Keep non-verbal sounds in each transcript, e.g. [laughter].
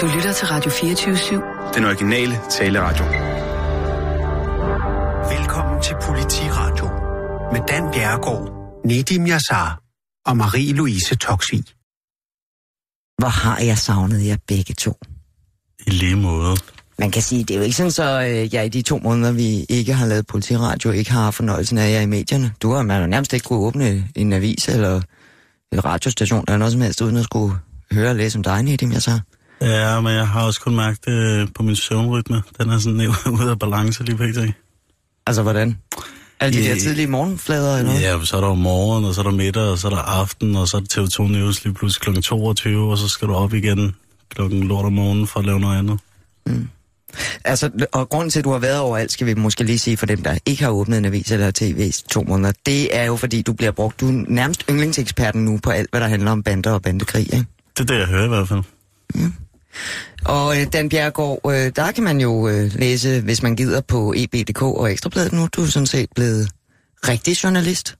Du lytter til Radio 24-7. Den originale taleradio. Velkommen til Politiradio med Dan Bjerregaard, Nedim Yassar og Marie-Louise Toxvi. Hvor har jeg savnet jer begge to? I lige måde. Man kan sige, det er jo ikke sådan, så øh, jeg i de to måneder, vi ikke har lavet politiradio, ikke har fornøjelsen af jer i medierne. Du har man har nærmest ikke kunne åbne en avis eller en radiostation eller noget som helst, uden at skulle høre og læse om dig, Nedim, jeg så. Ja, men jeg har også kun mærket det på min søvnrytme. Den er sådan [laughs] ude af balance lige pt. Altså, hvordan? Alle de Ja, der tidlige morgenflader, eller noget? Ja, så er der morgen, og så er der middag, og så er der aften, og så er der TV2 News lige pludselig kl. 22, og så skal du op igen klokken lort om morgenen for at lave noget andet. Altså, og grunden til, at du har været overalt, skal vi måske lige sige for dem, der ikke har åbnet en avis eller tv i to måneder, det er jo fordi, du bliver brugt. Du er nærmest yndlingseksperten nu på alt, hvad der handler om bander og bandekrig, ikke? Det er det, jeg hører i hvert fald. Og øh, Dan Bjergård, øh, der kan man jo øh, læse, hvis man gider, på EB.dk og Ekstrabladet nu. Du er sådan set blevet rigtig journalist.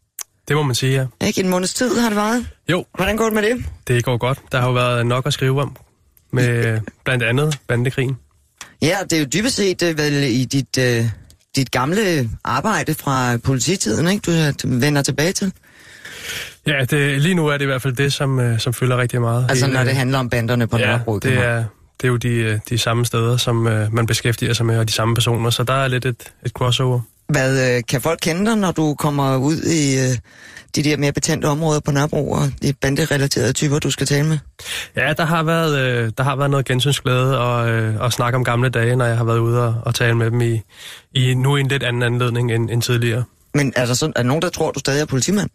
Det må man sige, ja. Ikke? En måneds tid har det været. Jo, Hvordan går det med det? det går godt. Der har jo været nok at skrive om. Med blandt andet bandekrigen. Ja, det er jo dybest set øh, vel i dit, øh, dit gamle arbejde fra polititiden, ikke? Du øh, vender tilbage til. Ja, det, lige nu er det i hvert fald det, som, øh, som fylder rigtig meget. Altså, Hele- når det handler om banderne på Ja, Nørrebro. det er, det er jo de, øh, de samme steder, som øh, man beskæftiger sig med, og de samme personer. Så der er lidt et, et crossover. Hvad, øh, kan folk kende dig, når du kommer ud i øh, de der mere betændte områder på Nørrebro, og de banderelaterede typer, du skal tale med? Ja, der har været, øh, der har været noget gensynsglæde og, øh, og snak om gamle dage, når jeg har været ude og, og tale med dem i, i nu i en lidt anden anledning end, end tidligere. Men er der, sådan, er der nogen, der tror, du stadig er politimand?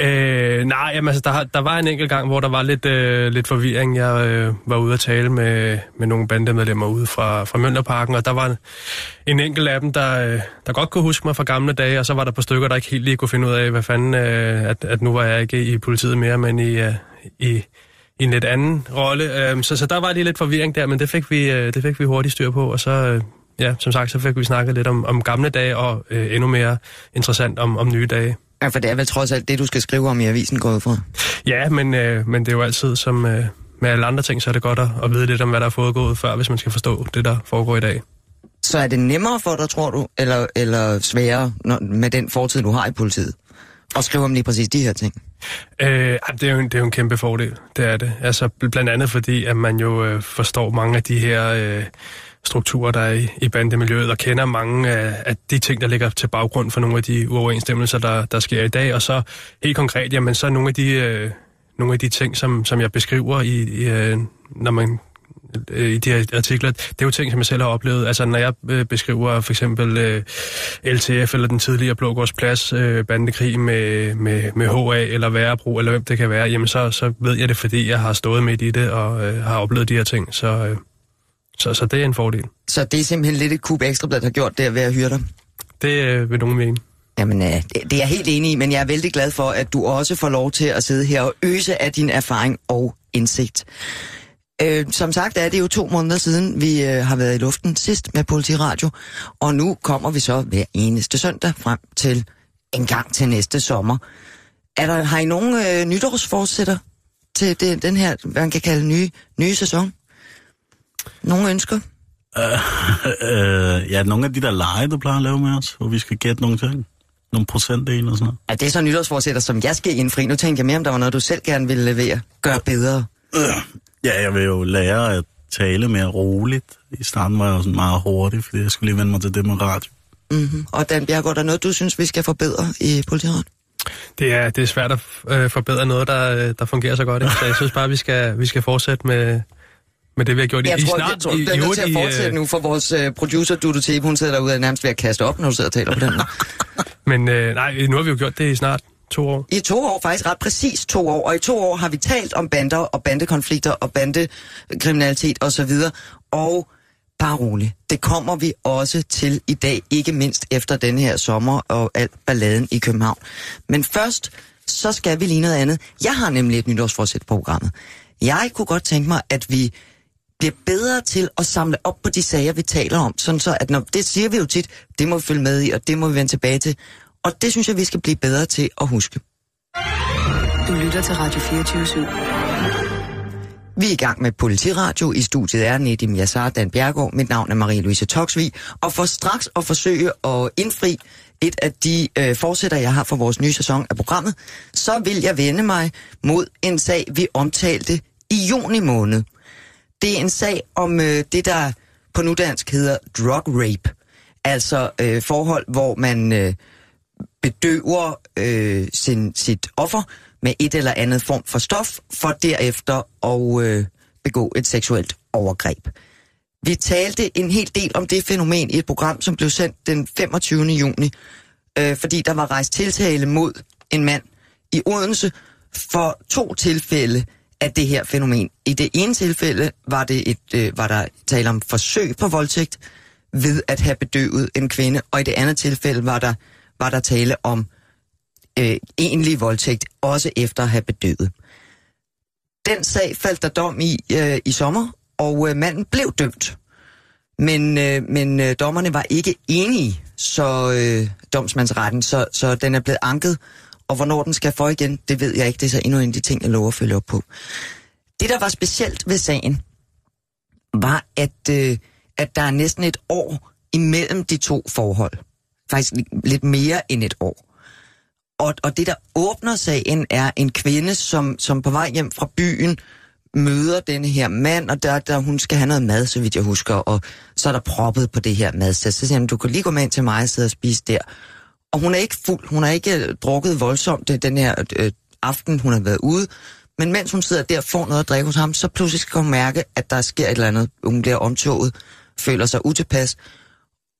Øh, nej, jamen, altså, der, der var en enkelt gang, hvor der var lidt, øh, lidt forvirring. Jeg øh, var ude at tale med, med nogle bandemedlemmer ude fra, fra Mønderparken, og der var en, en enkelt af dem, der, øh, der godt kunne huske mig fra gamle dage, og så var der på stykker, der ikke helt lige kunne finde ud af, hvad fanden, øh, at, at nu var jeg ikke i politiet mere, men i, øh, i, i en lidt anden rolle. Øh, så, så der var lige lidt forvirring der, men det fik vi, øh, det fik vi hurtigt styr på, og så... Øh, Ja, som sagt, så fik vi snakket lidt om, om gamle dage, og øh, endnu mere interessant om, om nye dage. Ja, for det er vel trods alt det, du skal skrive om i avisen gået fra. Ja, men, øh, men det er jo altid som øh, med alle andre ting, så er det godt at, at vide lidt om, hvad der er foregået før, hvis man skal forstå det, der foregår i dag. Så er det nemmere for dig, tror du, eller, eller sværere når, med den fortid, du har i politiet? at skrive om lige præcis de her ting? Øh, det, er jo en, det er jo en kæmpe fordel, det er det. Altså bl- blandt andet fordi, at man jo øh, forstår mange af de her øh, strukturer, der er i, i bandemiljøet, og kender mange af, af de ting, der ligger til baggrund for nogle af de uoverensstemmelser, der, der sker i dag. Og så helt konkret, jamen så nogle af de, øh, nogle af de ting, som, som jeg beskriver i, i øh, når man øh, i de her artikler, det er jo ting, som jeg selv har oplevet. Altså, når jeg øh, beskriver for eksempel øh, LTF eller den tidligere Blågårdsplads øh, bandekrig med, med, med HA eller Værebro, eller hvem det kan være, jamen så, så ved jeg det, fordi jeg har stået midt i det og øh, har oplevet de her ting. Så, øh, så, så det er en fordel. Så det er simpelthen lidt et kub ekstrablad, der har gjort det ved at hyre dig? Det øh, vil nogen mene. Jamen, øh, det, det er jeg helt enig i, men jeg er vældig glad for, at du også får lov til at sidde her og øse af din erfaring og indsigt. Øh, som sagt er det jo to måneder siden, vi øh, har været i luften sidst med Politiradio, og nu kommer vi så hver eneste søndag frem til en gang til næste sommer. Er der, har I nogen øh, nytårsforsætter til det, den her, hvad man kan kalde nye, nye sæson? Nogle ønsker? [laughs] øh, ja, nogle af de der lege, du plejer at lave med os, hvor vi skal gætte nogle ting. Nogle procentdele og sådan noget. Er det så nytårsforsætter, som jeg skal indfri? Nu tænkte jeg mere, om der var noget, du selv gerne ville levere. Gør bedre. Ja, jeg vil jo lære at tale mere roligt. I starten var jeg jo sådan meget hurtig, fordi jeg skulle lige vende mig til det med radio. Mm-hmm. Og Dan Bjergård, er der noget, du synes, vi skal forbedre i politiet? Det er, det er svært at øh, forbedre noget, der, øh, der fungerer så godt. Ikke? Så jeg synes bare, vi skal, vi skal fortsætte med, med det, vi har gjort. Jeg I, tror, snart, jeg tror, i, det er nødt til at fortsætte øh, nu, for vores uh, producer, Dudu Tebe, hun sidder derude og nærmest ved at kaste op, når du sidder og taler på den. [laughs] Men øh, nej, nu har vi jo gjort det i snart to år. I to år, faktisk ret præcis to år, og i to år har vi talt om bander og bandekonflikter og bandekriminalitet osv., og bare roligt, det kommer vi også til i dag, ikke mindst efter denne her sommer og alt balladen i København. Men først, så skal vi lige noget andet. Jeg har nemlig et nytårsforsæt på programmet. Jeg kunne godt tænke mig, at vi bliver bedre til at samle op på de sager, vi taler om. Sådan så, at når, det siger vi jo tit, det må vi følge med i, og det må vi vende tilbage til. Og det synes jeg, vi skal blive bedre til at huske. Du lytter til Radio 24 /7. Vi er i gang med Politiradio. I studiet er Nedim Yassar Dan Bjergård. Mit navn er Marie-Louise Toksvig. Og for straks at forsøge at indfri et af de øh, forsætter, jeg har for vores nye sæson af programmet, så vil jeg vende mig mod en sag, vi omtalte i juni måned. Det er en sag om øh, det, der på nudansk hedder drug rape. Altså øh, forhold, hvor man øh, bedøver øh, sin, sit offer med et eller andet form for stof, for derefter at øh, begå et seksuelt overgreb. Vi talte en hel del om det fænomen i et program, som blev sendt den 25. juni, øh, fordi der var rejst tiltale mod en mand i Odense for to tilfælde af det her fænomen. I det ene tilfælde var, det et, øh, var der tale om forsøg på voldtægt ved at have bedøvet en kvinde, og i det andet tilfælde var der, var der tale om øh, egentlig voldtægt, også efter at have bedøvet. Den sag faldt der dom i øh, i sommer, og øh, manden blev dømt. Men, øh, men øh, dommerne var ikke enige, så øh, domsmandsretten, så, så den er blevet anket, og hvornår den skal få igen, det ved jeg ikke. Det er så endnu en af de ting, jeg lover at følge op på. Det, der var specielt ved sagen, var, at, øh, at der er næsten et år imellem de to forhold. Faktisk lidt mere end et år. Og, og det, der åbner sagen, er en kvinde, som, som på vej hjem fra byen møder denne her mand, og der, der hun skal have noget mad, så vidt jeg husker, og så er der proppet på det her madsted. Så siger han, du kan lige gå med ind til mig og sidde og spise der. Og hun er ikke fuld, hun har ikke øh, drukket voldsomt øh, den her øh, aften, hun har været ude, men mens hun sidder der og får noget at drikke hos ham, så pludselig skal hun mærke, at der sker et eller andet. Hun bliver omtoget, føler sig utilpas,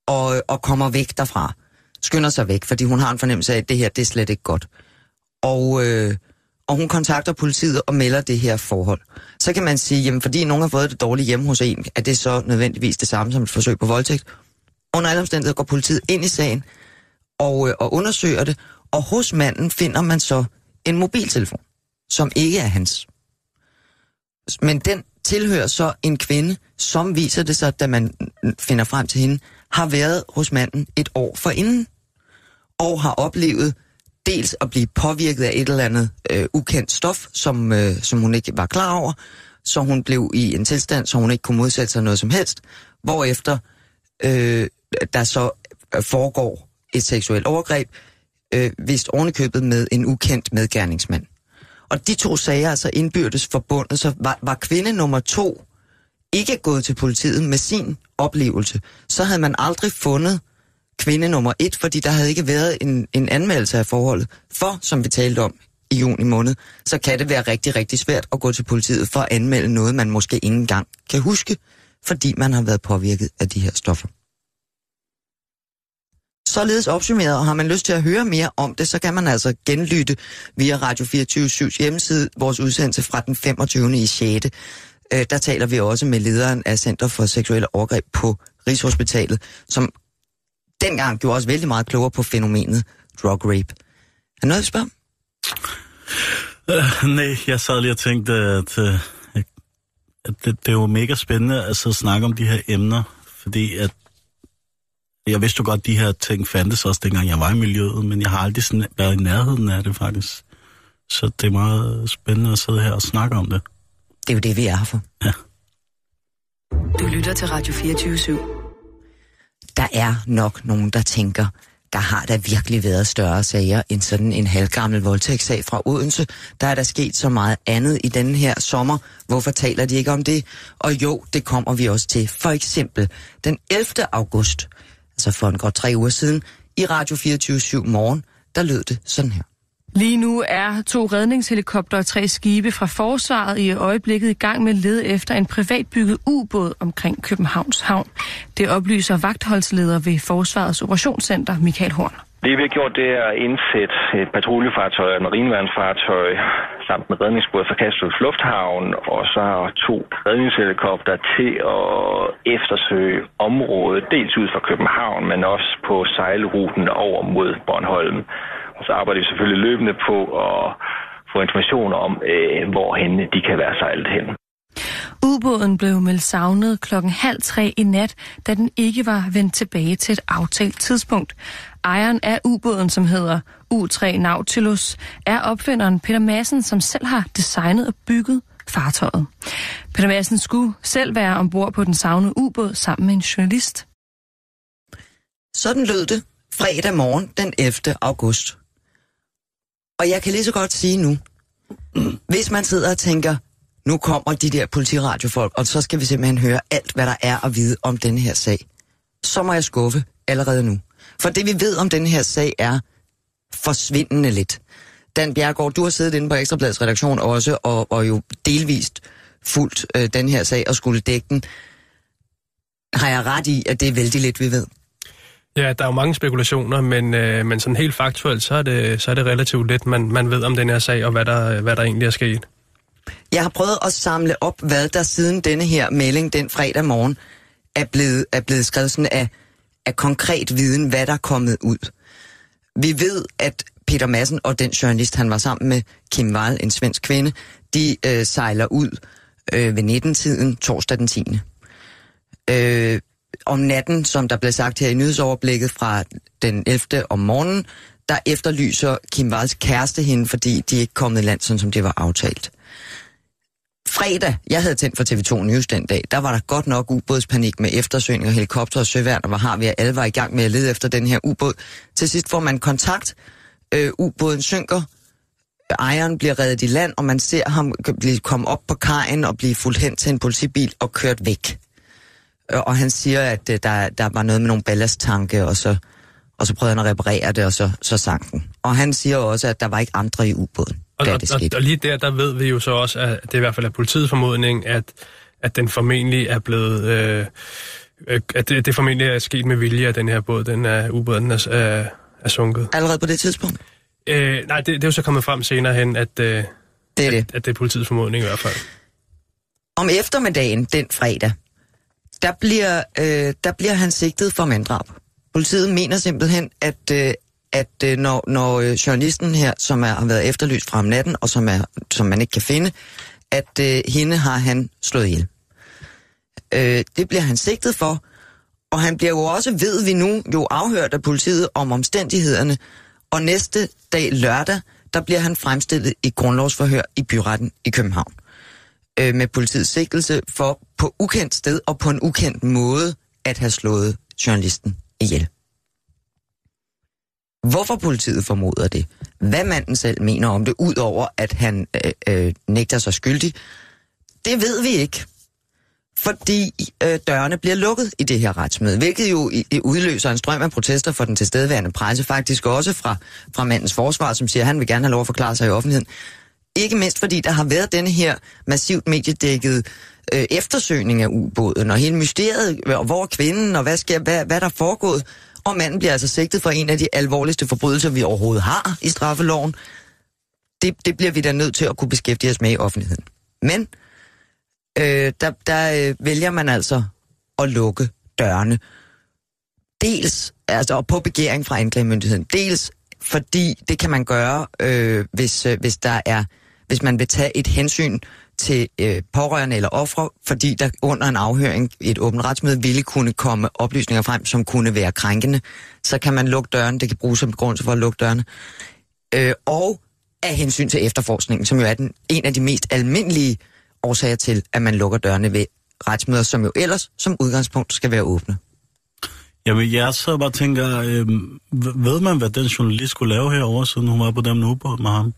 og, øh, og kommer væk derfra skynder sig væk, fordi hun har en fornemmelse af, at det her, det er slet ikke godt. Og, øh, og hun kontakter politiet og melder det her forhold. Så kan man sige, jamen fordi nogen har fået det dårligt hjemme hos en, er det så nødvendigvis det samme som et forsøg på voldtægt. Under alle omstændigheder går politiet ind i sagen og, øh, og undersøger det, og hos manden finder man så en mobiltelefon, som ikke er hans. Men den tilhører så en kvinde, som viser det sig, da man finder frem til hende, har været hos manden et år forinden og har oplevet dels at blive påvirket af et eller andet øh, ukendt stof, som, øh, som hun ikke var klar over, så hun blev i en tilstand, så hun ikke kunne modsætte sig noget som helst, hvorefter øh, der så foregår et seksuelt overgreb, øh, vist ovenikøbet med en ukendt medgerningsmand. Og de to sager altså indbyrdes forbundet, så var, var kvinde nummer to ikke gået til politiet med sin oplevelse, så havde man aldrig fundet kvinde nummer et, fordi der havde ikke været en, en anmeldelse af forholdet. For, som vi talte om i juni måned, så kan det være rigtig, rigtig svært at gå til politiet for at anmelde noget, man måske ikke engang kan huske, fordi man har været påvirket af de her stoffer. Således opsummeret, og har man lyst til at høre mere om det, så kan man altså genlytte via Radio 24 hjemmeside vores udsendelse fra den 25. i 6. Øh, der taler vi også med lederen af Center for Seksuelle Overgreb på Rigshospitalet, som dengang gjorde os vældig meget klogere på fænomenet drug rape. Er noget, at spørge Uh, nej, jeg sad lige og tænkte, at, øh, at det, det er jo mega spændende at så snakke om de her emner, fordi at jeg vidste jo godt, at de her ting fandtes også, dengang jeg var i miljøet, men jeg har aldrig sådan været i nærheden af det faktisk. Så det er meget spændende at sidde her og snakke om det. Det er jo det, vi er her for. Ja. Du lytter til Radio 24 /7. Der er nok nogen, der tænker, der har der virkelig været større sager end sådan en halvgammel voldtægtssag fra Odense. Der er der sket så meget andet i denne her sommer. Hvorfor taler de ikke om det? Og jo, det kommer vi også til. For eksempel den 11. august, altså for en godt tre uger siden, i Radio 24-7 morgen, der lød det sådan her. Lige nu er to redningshelikopter og tre skibe fra forsvaret i øjeblikket i gang med led efter en privatbygget ubåd omkring Københavns Havn. Det oplyser vagtholdsleder ved Forsvarets Operationscenter, Michael Horn. Det vi har gjort, det er at indsætte et patruljefartøj og en marineværnsfartøj samt en redningsbåd fra Kastrup Lufthavn, og så to redningshelikopter til at eftersøge området, dels ud fra København, men også på sejlruten over mod Bornholm. Og så arbejder vi selvfølgelig løbende på at få information om, øh, hvorhen de kan være sejlet hen. Ubåden blev meldt savnet klokken halv tre i nat, da den ikke var vendt tilbage til et aftalt tidspunkt. Ejeren af ubåden, som hedder U3 Nautilus, er opfinderen Peter Madsen, som selv har designet og bygget fartøjet. Peter Madsen skulle selv være ombord på den savnede ubåd sammen med en journalist. Sådan lød det fredag morgen den 11. august. Og jeg kan lige så godt sige nu, hvis man sidder og tænker, nu kommer de der politiradiofolk, og så skal vi simpelthen høre alt, hvad der er at vide om denne her sag, så må jeg skuffe allerede nu. For det vi ved om denne her sag er forsvindende lidt. Dan Bjergård, du har siddet inde på Ekstrabladets redaktion også, og, og jo delvist fuldt øh, den her sag og skulle dække den. Har jeg ret i, at det er vældig lidt, vi ved? Ja, der er jo mange spekulationer, men, øh, men sådan helt faktuelt, så er det, så er det relativt lidt, man, man ved om den her sag, og hvad der, hvad der egentlig er sket. Jeg har prøvet at samle op, hvad der siden denne her melding den fredag morgen er blevet, er blevet skrevet sådan af, af konkret viden, hvad der er kommet ud. Vi ved, at Peter Madsen og den journalist, han var sammen med, Kim Wall, en svensk kvinde, de øh, sejler ud øh, ved 19-tiden torsdag den 10. Øh, om natten, som der blev sagt her i nyhedsoverblikket fra den 11. om morgenen, der efterlyser Kim Walls kæreste hende, fordi de ikke kommet i land, sådan som det var aftalt. Fredag, jeg havde tændt for TV2 News den dag, der var der godt nok ubådspanik med eftersøgning og helikopter og søværn, og hvor har vi alle var i gang med at lede efter den her ubåd. Til sidst får man kontakt, øh, ubåden synker, ejeren bliver reddet i land, og man ser ham blive komme op på kajen og blive fuldt hen til en politibil og kørt væk. Øh, og han siger, at øh, der, der var noget med nogle ballasttanke, og så, og så prøvede han at reparere det, og så, så sank den. Og han siger også, at der var ikke andre i ubåden, og, da og, det og, skete. og lige der, der ved vi jo så også, at det i hvert fald er politiets formodning, at, at den formentlig er blevet... Øh, øh, at det, det formentlig er sket med vilje, at den her båd, den er, ubåden er, er, er sunket. Allerede på det tidspunkt? Øh, nej, det, det er jo så kommet frem senere hen, at, øh, Det er det. at, at det er politiets formodning i hvert fald. Om eftermiddagen den fredag, der bliver, øh, der bliver han sigtet for manddrab. Politiet mener simpelthen, at, øh, at øh, når, når øh, journalisten her, som er, har været efterlyst fra om natten, og som, er, som man ikke kan finde, at øh, hende har han slået ihjel. Øh, det bliver han sigtet for, og han bliver jo også, ved vi nu, jo afhørt af politiet om omstændighederne, og næste dag lørdag, der bliver han fremstillet i grundlovsforhør i byretten i København øh, med politiets sigtelse for på ukendt sted og på en ukendt måde at have slået journalisten ihjel. Hvorfor politiet formoder det? Hvad manden selv mener om det, udover at han øh, øh, nægter sig skyldig, det ved vi ikke. Fordi øh, dørene bliver lukket i det her retsmøde, hvilket jo i, i udløser en strøm af protester for den tilstedeværende presse, faktisk også fra, fra mandens forsvar, som siger, at han vil gerne have lov at forklare sig i offentligheden. Ikke mindst fordi der har været denne her massivt mediedækket øh, eftersøgning af ubåden, og hele mysteriet, og hvor er kvinden, og hvad, sker, hvad, hvad der er foregået. Og manden bliver altså sigtet for en af de alvorligste forbrydelser, vi overhovedet har i straffeloven. Det, det bliver vi da nødt til at kunne beskæftige os med i offentligheden. Men øh, der, der øh, vælger man altså at lukke dørene. Dels, altså og på begæring fra anklagemyndigheden, dels fordi det kan man gøre, øh, hvis, øh, hvis der er, hvis man vil tage et hensyn til øh, pårørende eller ofre, fordi der under en afhøring i et åbent retsmøde ville kunne komme oplysninger frem, som kunne være krænkende, så kan man lukke døren, det kan bruges som begrundelse for at lukke dørene. Øh, og af hensyn til efterforskningen, som jo er den, en af de mest almindelige årsager til, at man lukker dørene ved retsmøder, som jo ellers som udgangspunkt skal være åbne. Jamen, jeg så bare tænker, øh, ved man, hvad den journalist skulle lave herovre, siden hun var på den ubåd med ham?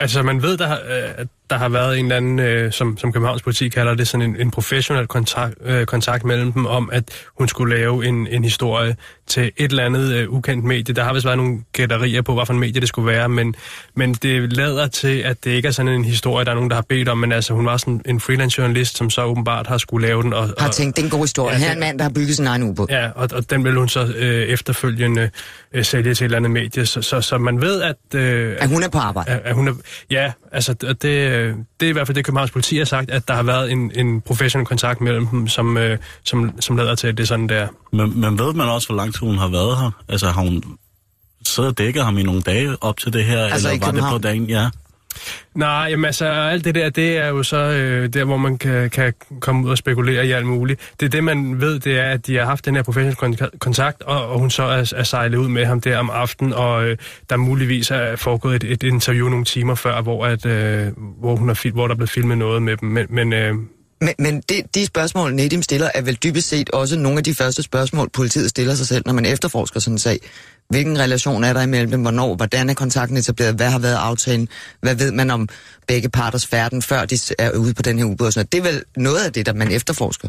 Altså, man ved, der at der har været en eller anden, øh, som, som Københavns politi kalder det, sådan en, en professionel kontakt, øh, kontakt mellem dem om, at hun skulle lave en, en historie til et eller andet øh, ukendt medie. Der har vist været nogle gætterier på, hvilken medie det skulle være, men, men det lader til, at det ikke er sådan en historie, der er nogen, der har bedt om, men altså, hun var sådan en freelance journalist, som så åbenbart har skulle lave den. Og, Har og, tænkt, det er en god historie. Ja, Her er en mand, der har bygget sin egen ubåd. Ja, og, og den vil hun så øh, efterfølgende øh, sælge til et eller andet medie, så, så, så man ved, at... Øh, At hun er på arbejde. at, at hun er, ja, altså det, det er i hvert fald det, Københavns politi har sagt, at der har været en, en professionel kontakt mellem dem, som, øh, som, som lader til, at det er sådan der. Men, men ved man også, hvor lang tid hun har været her? Altså, har hun siddet og dækket ham i nogle dage op til det her, Altså eller i var det på dagen? Ja. Nej, jamen altså, alt det der, det er jo så øh, der, hvor man kan, kan komme ud og spekulere i alt muligt. Det er det, man ved, det er, at de har haft den her professionelle kontakt, og, og hun så er, er sejlet ud med ham der om aftenen, og øh, der muligvis er foregået et, et interview nogle timer før, hvor, at, øh, hvor, hun har, hvor der er blevet filmet noget med dem. Men, men øh, men, men det, de spørgsmål, Nedim stiller, er vel dybest set også nogle af de første spørgsmål, politiet stiller sig selv, når man efterforsker sådan en sag. Hvilken relation er der imellem dem? Hvornår? Hvordan er kontakten etableret? Hvad har været aftalen? Hvad ved man om begge parters færden, før de er ude på den her ubåd? Det er vel noget af det, der man efterforsker.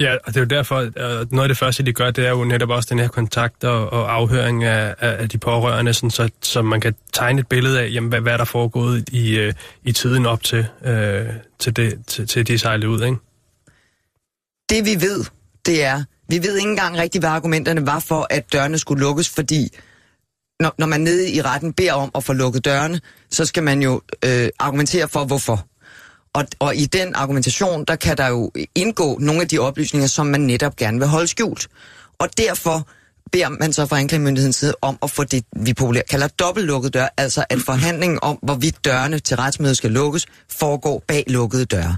Ja, og det er jo derfor, at noget af det første, de gør, det er jo netop også den her kontakt og, og afhøring af, af de pårørende, sådan så, så man kan tegne et billede af, jamen, hvad, hvad er der foregået i, øh, i tiden op til, øh, til, det, til, til de sejlede ud, ikke? Det vi ved, det er, vi ved ikke engang rigtigt, hvad argumenterne var for, at dørene skulle lukkes, fordi når, når man nede i retten beder om at få lukket dørene, så skal man jo øh, argumentere for, hvorfor. Og, og i den argumentation, der kan der jo indgå nogle af de oplysninger, som man netop gerne vil holde skjult. Og derfor beder man så fra anklagemyndighedens side om at få det, vi populært kalder dobbeltlukket dør, altså at forhandlingen om, hvorvidt dørene til retsmødet skal lukkes, foregår bag lukkede døre.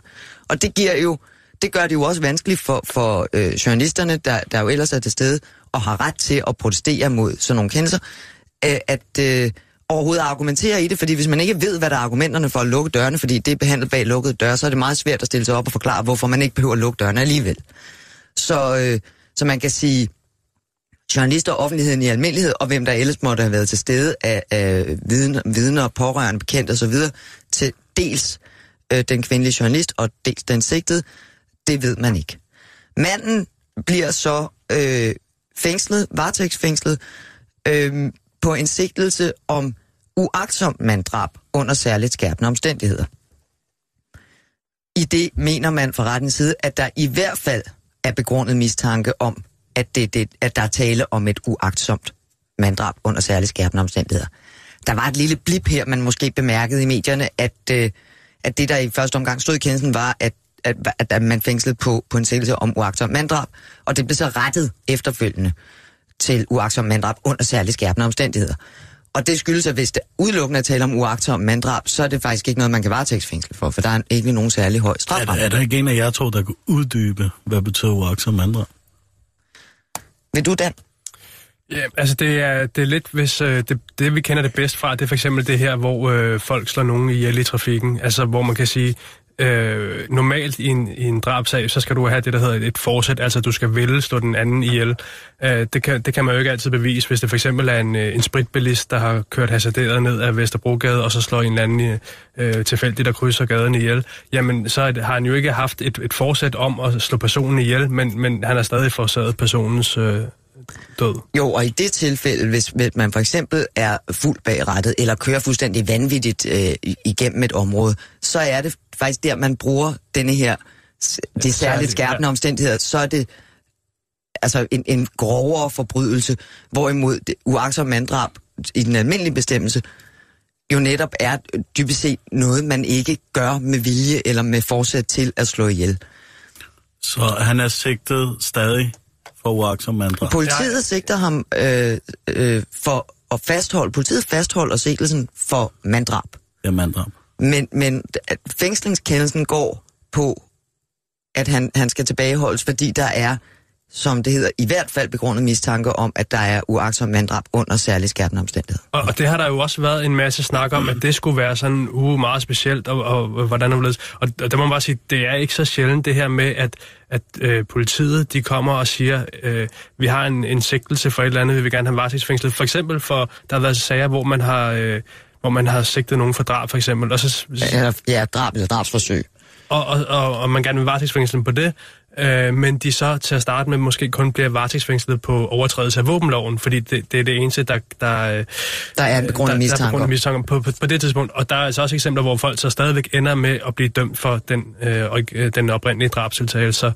Og det giver jo, det gør det jo også vanskeligt for, for øh, journalisterne, der, der jo ellers er til stede og har ret til at protestere mod sådan nogle kendelser, øh, at øh, overhovedet argumentere i det, fordi hvis man ikke ved, hvad der er argumenterne for at lukke dørene, fordi det er behandlet bag lukkede døre, så er det meget svært at stille sig op og forklare, hvorfor man ikke behøver at lukke dørene alligevel. Så, øh, så man kan sige, journalister og offentligheden i almindelighed, og hvem der ellers måtte have været til stede af, af vidner, vidner, pårørende, bekendt osv., til dels øh, den kvindelige journalist og dels den sigtede, det ved man ikke. Manden bliver så øh, fængslet, varetægtsfængslet, øh, på en sigtelse om uagtsomt manddrab under særligt skærpende omstændigheder. I det mener man fra rettens side, at der i hvert fald er begrundet mistanke om, at, det, det, at der er tale om et uagtsomt manddrab under særligt skærpende omstændigheder. Der var et lille blip her, man måske bemærkede i medierne, at, øh, at det, der i første omgang stod i kendelsen, var, at, at, at man fængslede på, på en sigtelse om uagtsomt manddrab, og det blev så rettet efterfølgende til uagtsom manddrab under særligt skærpende omstændigheder. Og det skyldes, at hvis det udelukkende er tale om uagtsom manddrab, så er det faktisk ikke noget, man kan varetægtsfængsle for, for der er ikke nogen særlig høj straf. Er, der- er der ikke en af jer to, der kan uddybe, hvad betyder uagtsom manddrab? Vil du, Dan? Ja, altså det er, det er lidt, hvis øh, det, det vi kender det bedst fra, det er for eksempel det her, hvor øh, folk slår nogen ihjel i trafikken. Altså hvor man kan sige, øh, normalt i en, i en drabsag, så skal du have det, der hedder et forsæt, altså du skal vælge slå den anden ihjel. Øh, det, kan, det kan man jo ikke altid bevise, hvis det for eksempel er en, øh, en spritbilist, der har kørt hasarderet ned af Vesterbrogade, og så slår en eller anden øh, tilfældigt, der krydser gaden ihjel. Jamen, så har han jo ikke haft et, et forsæt om at slå personen ihjel, men, men han har stadig forsaget personens øh, død. Jo, og i det tilfælde, hvis hvis man for eksempel er fuldt bag rattet, eller kører fuldstændig vanvittigt øh, igennem et område, så er det faktisk der, man bruger denne her, de særligt særligt, skærpende ja. omstændigheder, så er det altså en, en grovere forbrydelse, hvorimod uagtsom manddrab i den almindelige bestemmelse jo netop er dybest set noget, man ikke gør med vilje eller med forsæt til at slå ihjel. Så han er sigtet stadig for uagtsom manddrab. Politiet Ja. sigter ham øh, øh, for at fastholde, politiet fastholder sigtelsen for manddrab. Ja, manddrab. Men, men fængslingskendelsen går på, at han, han skal tilbageholdes, fordi der er, som det hedder, i hvert fald begrundet mistanke om, at der er uagtsom manddrab under særlig skærpende omstændigheder. Og, og det har der jo også været en masse snak om, at det skulle være sådan uh, meget specielt, og, og, og hvordan det Og, og der må man bare sige, det er ikke så sjældent det her med, at, at øh, politiet de kommer og siger, øh, vi har en, en sigtelse for et eller andet, vi vil gerne have varetægtsfængslet. For eksempel for, der har været sager, hvor man har... Øh, hvor man har sigtet nogen for drab, for eksempel, og, så, Eller, ja, drab eller drabsforsøg. og, og, og, og man gerne vil varetægtsfængsle på det, øh, men de så til at starte med måske kun bliver varetægtsfængslet på overtrædelse af våbenloven, fordi det, det er det eneste, der, der, øh, Der er begrundet der, der er mistanke mistanke på, på, på det tidspunkt. Og der er altså også eksempler, hvor folk så stadigvæk ender med at blive dømt for den, øh, øh, den oprindelige drabstiltale. Så,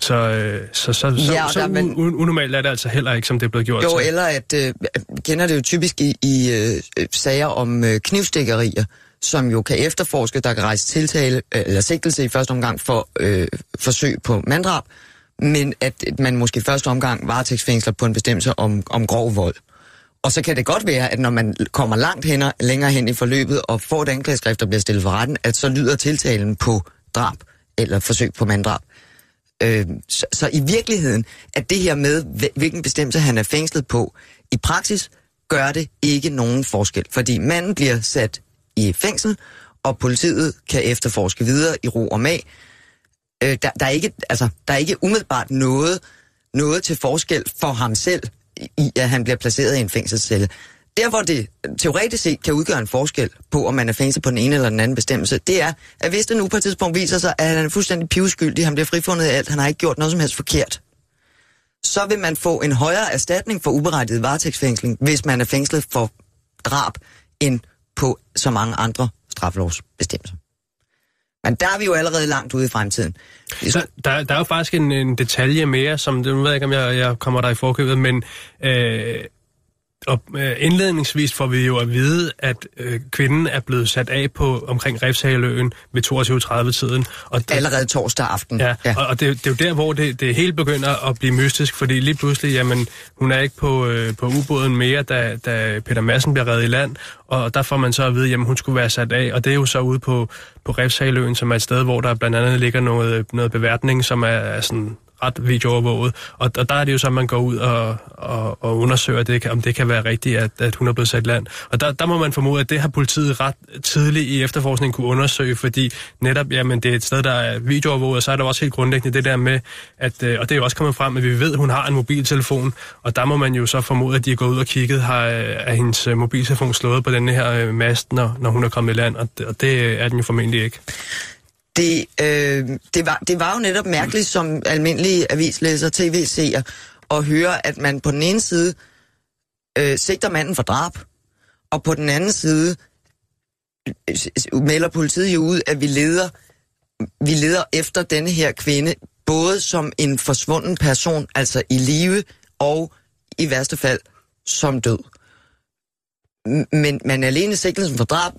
så, øh, så, så, så, Ja, så u- unormalt er det altså heller ikke, som det er blevet gjort Jo, til. eller at, øh, kender det jo typisk i, i øh, sager om øh, knivstikkerier, som jo kan efterforske, der kan rejse tiltale øh, eller sigtelse i første omgang for øh, forsøg på manddrab, men at man måske i første omgang varetægtsfængsler på en bestemmelse om, om grov vold. Og så kan det godt være, at når man kommer langt hen, længere hen i forløbet og får et anklageskrift, der bliver stillet for retten, at så lyder tiltalen på drab eller forsøg på manddrab. Øh, så, så i virkeligheden, at det her med, hvilken bestemmelse han er fængslet på, i praksis gør det ikke nogen forskel, fordi manden bliver sat i fængsel, og politiet kan efterforske videre i ro og mag. Øh, der, der, er ikke, altså, der er ikke umiddelbart noget, noget til forskel for ham selv, i at han bliver placeret i en fængselscelle. Der, hvor det teoretisk set kan udgøre en forskel på, om man er fængslet på den ene eller den anden bestemmelse, det er, at hvis det nu på et tidspunkt viser sig, at han er fuldstændig pivskyldig, han bliver frifundet af alt, han har ikke gjort noget som helst forkert, så vil man få en højere erstatning for uberettiget varetægtsfængsling, hvis man er fængslet for drab, end på så mange andre straffelovsbestemmelser. Men der er vi jo allerede langt ude i fremtiden. Der, der, der er jo faktisk en, en detalje mere, som, det ved jeg ikke, om jeg, jeg kommer der i forkøbet, men øh, og øh, indledningsvis får vi jo at vide, at øh, kvinden er blevet sat af på omkring Refshaløen ved 22.30-tiden. Og det, Allerede torsdag aften. Ja, ja. og, og det, det er jo der, hvor det, det hele begynder at blive mystisk, fordi lige pludselig, jamen, hun er ikke på, øh, på ubåden mere, da, da Peter Madsen bliver reddet i land, og der får man så at vide, jamen hun skulle være sat af, og det er jo så ude på, på Refshaløen, som er et sted, hvor der blandt andet ligger noget, noget beværtning, som er, er sådan ret videoovervåget. Og, og der er det jo så, at man går ud og, og, og undersøger, det, om det kan være rigtigt, at, at hun er blevet sat land. Og der, der må man formode, at det har politiet ret tidligt i efterforskningen kunne undersøge, fordi netop, jamen, det er et sted, der er videoovervåget, og så er der også helt grundlæggende det der med, at, øh, og det er jo også kommet frem, at vi ved, at hun har en mobiltelefon, og der må man jo så formode, at de er gået ud og kigget, har øh, er hendes øh, mobiltelefon slået på den her mast, når, når hun er kommet i land, og det, og det er den jo formentlig ikke det, øh, det, var, det var jo netop mærkeligt som almindelige avislæser, tv-seer, at høre, at man på den ene side øh, sigter manden for drab, og på den anden side øh, melder politiet jo ud, at vi leder, vi leder efter denne her kvinde, både som en forsvunden person, altså i live, og i værste fald som død. Men, men alene sigtelsen for drab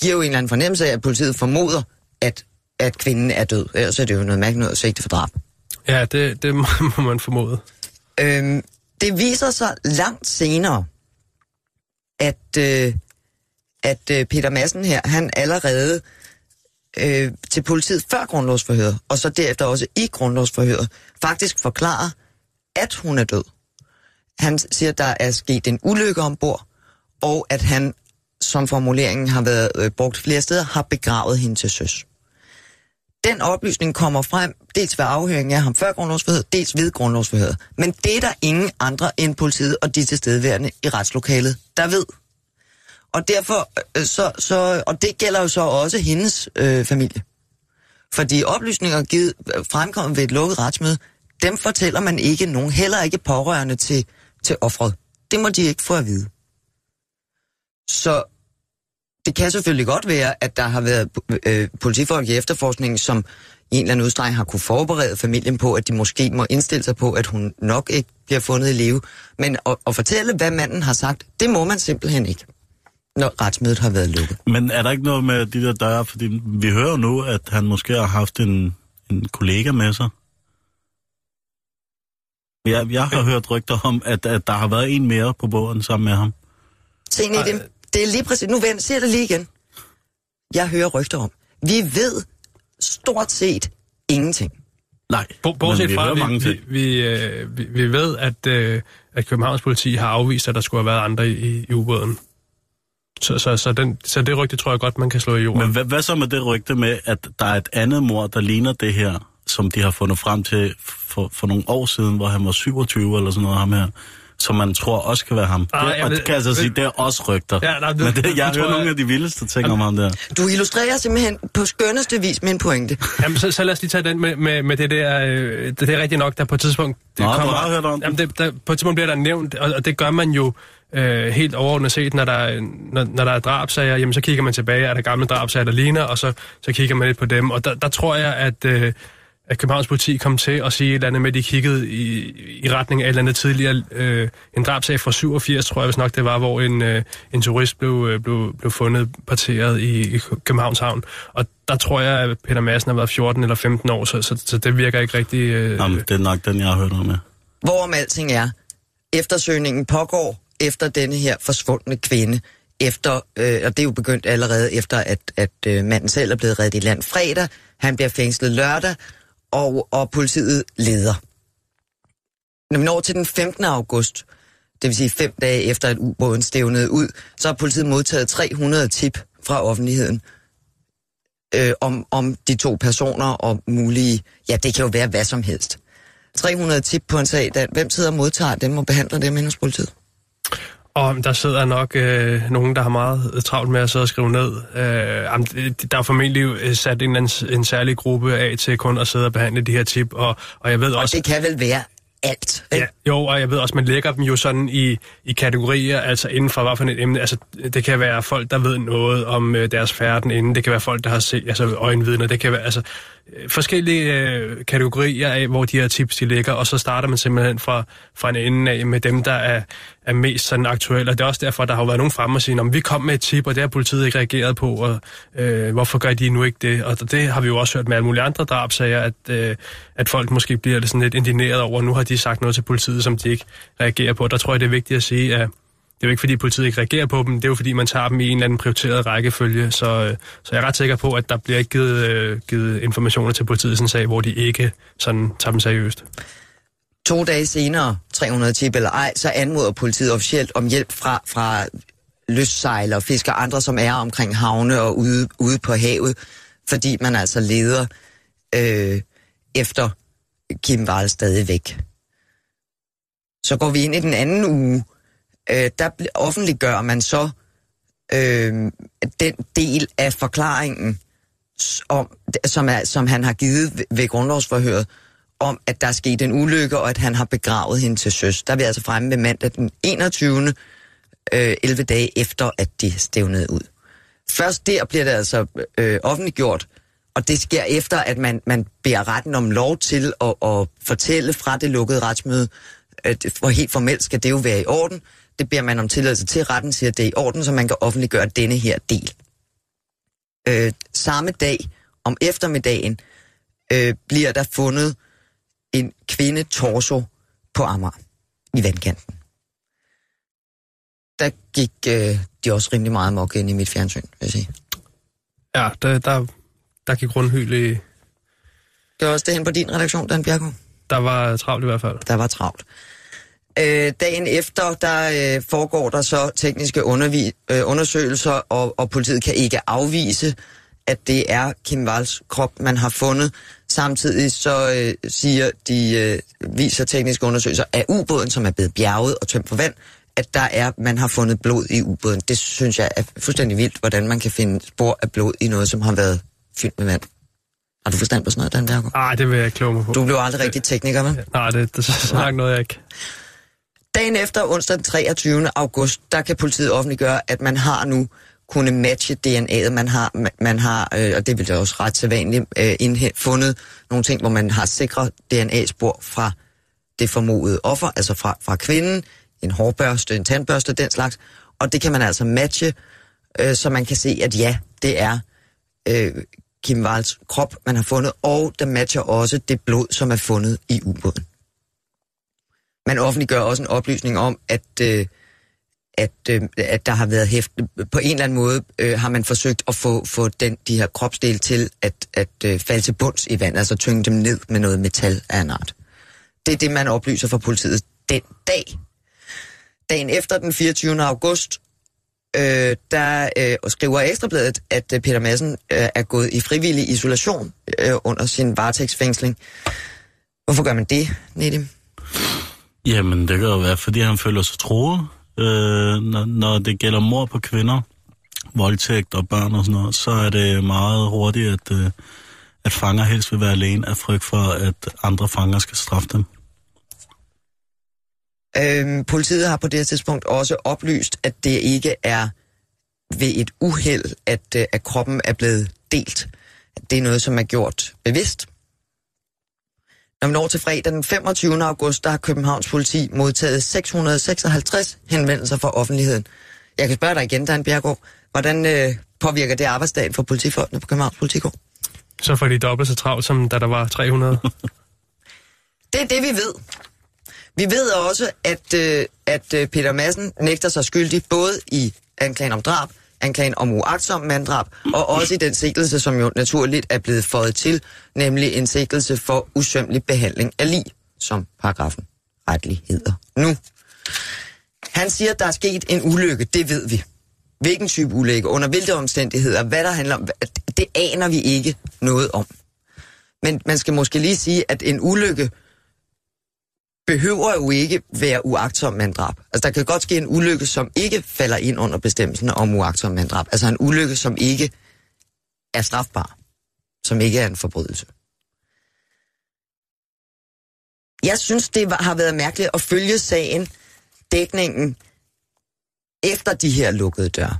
giver jo en eller anden fornemmelse af, at politiet formoder, at, at kvinden er død. Ellers er det jo noget mærkeligt noget sigte for drab. Ja, det, det [laughs] må man formode. Øhm, det viser sig langt senere, at, øh, at øh, Peter Madsen her, han allerede øh, til politiet før grundlovsforhøret, og så derefter også i grundlovsforhøret, faktisk forklarer, at hun er død. Han siger, at der er sket en ulykke ombord, og at han, som formuleringen har været øh, brugt flere steder, har begravet hende til søs. Den oplysning kommer frem, dels ved afhøringen af ham før grundlovsforhøret, dels ved grundlovsforhøret. Men det er der ingen andre end politiet og de tilstedeværende i retslokalet, der ved. Og derfor, øh, så, så, og det gælder jo så også hendes øh, familie. Fordi oplysninger givet, øh, fremkommet ved et lukket retsmøde, dem fortæller man ikke nogen, heller ikke pårørende til, til offret. Det må de ikke få at vide. Så det kan selvfølgelig godt være, at der har været øh, politifolk i efterforskningen, som i en eller anden udstrækning har kunne forberede familien på, at de måske må indstille sig på, at hun nok ikke bliver fundet i live. Men at, at fortælle, hvad manden har sagt, det må man simpelthen ikke, når retsmødet har været lukket. Men er der ikke noget med de der døre? Fordi vi hører jo nu, at han måske har haft en, en kollega med sig. Jeg, jeg har hørt rygter om, at, at der har været en mere på båden sammen med ham. Se, det, det er lige præcis... Nu vend, siger det lige igen. Jeg hører rygter om. Vi ved stort set ingenting. Nej, Bortset fra, vi, mange vi, vi, øh, vi, vi ved, at, øh, at Københavns politi har afvist, at der skulle have været andre i, i ubåden. Så, så, så, den, så det rygte tror jeg godt, man kan slå i jorden. Men hvad, hvad så med det rygte med, at der er et andet mor, der ligner det her, som de har fundet frem til for, for nogle år siden, hvor han var 27 eller sådan noget, ham her som man tror også kan være ham. Ah, det, og det kan jeg altså sige, det er også rygter. Ja, nej, det, Men det, jeg har hørt nogle af de vildeste ting jamen, om ham der. Du illustrerer simpelthen på skønneste vis med en pointe. Jamen, så, så lad os lige tage den med, med, med det der... Øh, det, det er rigtigt nok, der på et tidspunkt... Det Nå, kommer, du har hørt om jamen, det, der, På et tidspunkt bliver der nævnt, og, og det gør man jo øh, helt overordnet set, når der, når, når der er drabsager, jamen så kigger man tilbage, er der gamle drabsager, der ligner, og så, så kigger man lidt på dem. Og der, der tror jeg, at... Øh, at Københavns politi kom til at sige et eller andet med, at de kiggede i, i retning af et eller andet tidligere, øh, en drabsag fra 87, tror jeg hvis nok det var, hvor en, øh, en turist blev, øh, blev, blev fundet parteret i, i Københavns Havn. Og der tror jeg, at Peter Madsen har været 14 eller 15 år, så, så, så det virker ikke rigtig... Øh, Jamen, det er nok den, jeg har hørt om, ja. Hvorom alting er, eftersøgningen pågår efter denne her forsvundne kvinde, efter, øh, og det er jo begyndt allerede efter, at, at øh, manden selv er blevet reddet i land fredag, han bliver fængslet lørdag, og, og politiet leder. Når vi når til den 15. august, det vil sige fem dage efter, at ubåden stævnede ud, så har politiet modtaget 300 tip fra offentligheden øh, om, om de to personer og mulige, ja, det kan jo være hvad som helst. 300 tip på en sag, der, hvem sidder og modtager dem og behandler dem hos politiet? Og der sidder nok øh, nogen, der har meget travlt med at sidde og skrive ned. Øh, der er formentlig øh, sat en, en, særlig gruppe af til kun at sidde og behandle de her tip, og, og jeg ved og også... det kan vel være alt. Ja, jo, og jeg ved også, man lægger dem jo sådan i, i kategorier, altså inden for hvad for et emne. Altså, det kan være folk, der ved noget om øh, deres færden inden. Det kan være folk, der har set, altså øjenvidner. Det kan være, altså, Øh, forskellige øh, kategorier af, hvor de her tips de ligger, og så starter man simpelthen fra, fra en ende af med dem, der er, er mest sådan aktuelle. Og det er også derfor, der har været nogen fremme og sige, om vi kom med et tip, og det har politiet ikke reageret på, og øh, hvorfor gør de nu ikke det? Og det har vi jo også hørt med alle mulige andre drabsager, at, øh, at folk måske bliver sådan lidt indineret over, nu har de sagt noget til politiet, som de ikke reagerer på. Der tror jeg, det er vigtigt at sige, at det er jo ikke, fordi politiet ikke reagerer på dem, det er jo, fordi man tager dem i en eller anden prioriteret rækkefølge. Så, øh, så jeg er ret sikker på, at der bliver ikke givet, øh, givet informationer til politiet i sådan en sag, hvor de ikke sådan tager dem seriøst. To dage senere, 300 tip eller ej, så anmoder politiet officielt om hjælp fra, fra lystsejlere, fiskere og andre, som er omkring havne og ude, ude på havet, fordi man altså leder øh, efter Kim Wahl stadigvæk. Så går vi ind i den anden uge. Øh, der offentliggør man så øh, den del af forklaringen, om, som, er, som han har givet ved, grundlovsforhøret, om at der er sket en ulykke, og at han har begravet hende til søs. Der er vi altså fremme ved mandag den 21. Øh, 11 dage efter, at de stævnede ud. Først der bliver det altså øh, offentliggjort, og det sker efter, at man, man beder retten om lov til at, at fortælle fra det lukkede retsmøde, at for helt formelt skal det jo være i orden. Det beder man om tilladelse til. Retten siger, at det er i orden, så man kan offentliggøre denne her del. Øh, samme dag, om eftermiddagen, øh, bliver der fundet en kvinde torso på Amager i vandkanten. Der gik øh, de også rimelig meget mok ind i mit fjernsyn, vil jeg sige. Ja, der, der, der gik rundhyl i... Det var også det hen på din redaktion, Dan Bjergo. Der var travlt i hvert fald. Der var travlt. Øh, dagen efter, der øh, foregår der så tekniske undervi- øh, undersøgelser, og, og politiet kan ikke afvise, at det er Kim Walls krop, man har fundet. Samtidig så øh, siger de, øh, viser tekniske undersøgelser af ubåden, som er blevet bjerget og tømt for vand, at der er, man har fundet blod i ubåden. Det synes jeg er fuldstændig vildt, hvordan man kan finde spor af blod i noget, som har været fyldt med vand. Har du forstand på sådan noget, Dan Berger? Nej, det vil jeg ikke kloge mig på. Du blev aldrig rigtig tekniker, vel? Nej, det, det er snart noget, jeg ikke. Dagen efter, onsdag den 23. august, der kan politiet offentliggøre, at man har nu kunne matche DNA'et. Man har, man har øh, og det vil da også ret sædvanligt, øh, indhe- fundet nogle ting, hvor man har sikret DNA-spor fra det formodede offer, altså fra, fra kvinden, en hårbørste, en tandbørste, den slags. Og det kan man altså matche, øh, så man kan se, at ja, det er øh, Kim Walls krop, man har fundet, og der matcher også det blod, som er fundet i ubåden. Man offentliggør også en oplysning om, at, øh, at, øh, at der har været hæft... På en eller anden måde øh, har man forsøgt at få, få den, de her kropsdele til at, at øh, falde til bunds i vand, altså tynge dem ned med noget metal af en art. Det er det, man oplyser fra politiet den dag. Dagen efter den 24. august, øh, der øh, skriver Ekstrabladet, at øh, Peter Madsen øh, er gået i frivillig isolation øh, under sin varetægtsfængsling. Hvorfor gør man det, Nedim? Jamen, det kan jo være, fordi han føler sig troet, øh, når, når det gælder mor på kvinder, voldtægt og børn og sådan noget, så er det meget hurtigt, at, øh, at fanger helst vil være alene af frygt for, at andre fanger skal straffe dem. Øhm, politiet har på det her tidspunkt også oplyst, at det ikke er ved et uheld, at, øh, at kroppen er blevet delt. Det er noget, som er gjort bevidst. Når vi når til fredag den 25. august, der har Københavns politi modtaget 656 henvendelser fra offentligheden. Jeg kan spørge dig igen, Dan Bjergård. Hvordan øh, påvirker det arbejdsdagen for politifolkene på Københavns Politikår? Så får de dobbelt så travlt, som da der var 300. [laughs] Det er det, vi ved. Vi ved også, at, øh, at øh, Peter Madsen nægter sig skyldig både i anklagen om drab, anklagen om uagtsom manddrab, og også i den sigtelse, som jo naturligt er blevet fået til, nemlig en sigtelse for usømmelig behandling af lig, som paragrafen retlig hedder nu. Han siger, at der er sket en ulykke, det ved vi. Hvilken type ulykke, under hvilke omstændigheder, hvad der handler om, det aner vi ikke noget om. Men man skal måske lige sige, at en ulykke behøver jo ikke være uagtsom manddrab. Altså, der kan godt ske en ulykke, som ikke falder ind under bestemmelsen om uagtsom manddrab. Altså en ulykke, som ikke er strafbar. Som ikke er en forbrydelse. Jeg synes, det har været mærkeligt at følge sagen, dækningen, efter de her lukkede døre.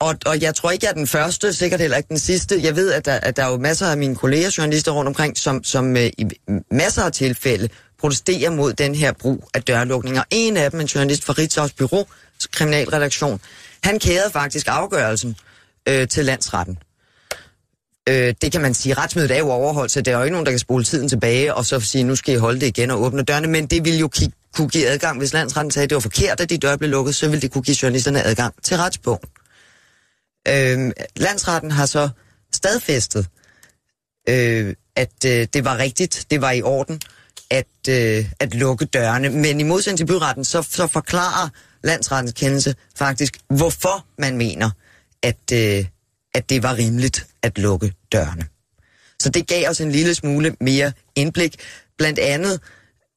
Og, og jeg tror ikke, jeg er den første, sikkert heller ikke den sidste. Jeg ved, at der, at der er jo masser af mine kolleger, journalister rundt omkring, som, som øh, i masser af tilfælde protesterer mod den her brug af dørlukninger. En af dem, en journalist fra Ritzau's Bureau, kriminalredaktion, han kærede faktisk afgørelsen øh, til landsretten. Øh, det kan man sige, retsmødet er jo overholdt, så der er jo ikke nogen, der kan spole tiden tilbage og så sige, nu skal I holde det igen og åbne dørene, men det vil jo kunne give adgang, hvis landsretten sagde, at det var forkert, at de døre blev lukket, så ville det kunne give journalisterne adgang til retsbogen. Øh, landsretten har så stadfæstet, øh, at øh, det var rigtigt, det var i orden, at, øh, at lukke dørene. Men i modsætning til byretten, så, så forklarer landsrettens kendelse faktisk, hvorfor man mener, at, øh, at det var rimeligt at lukke dørene. Så det gav os en lille smule mere indblik. Blandt andet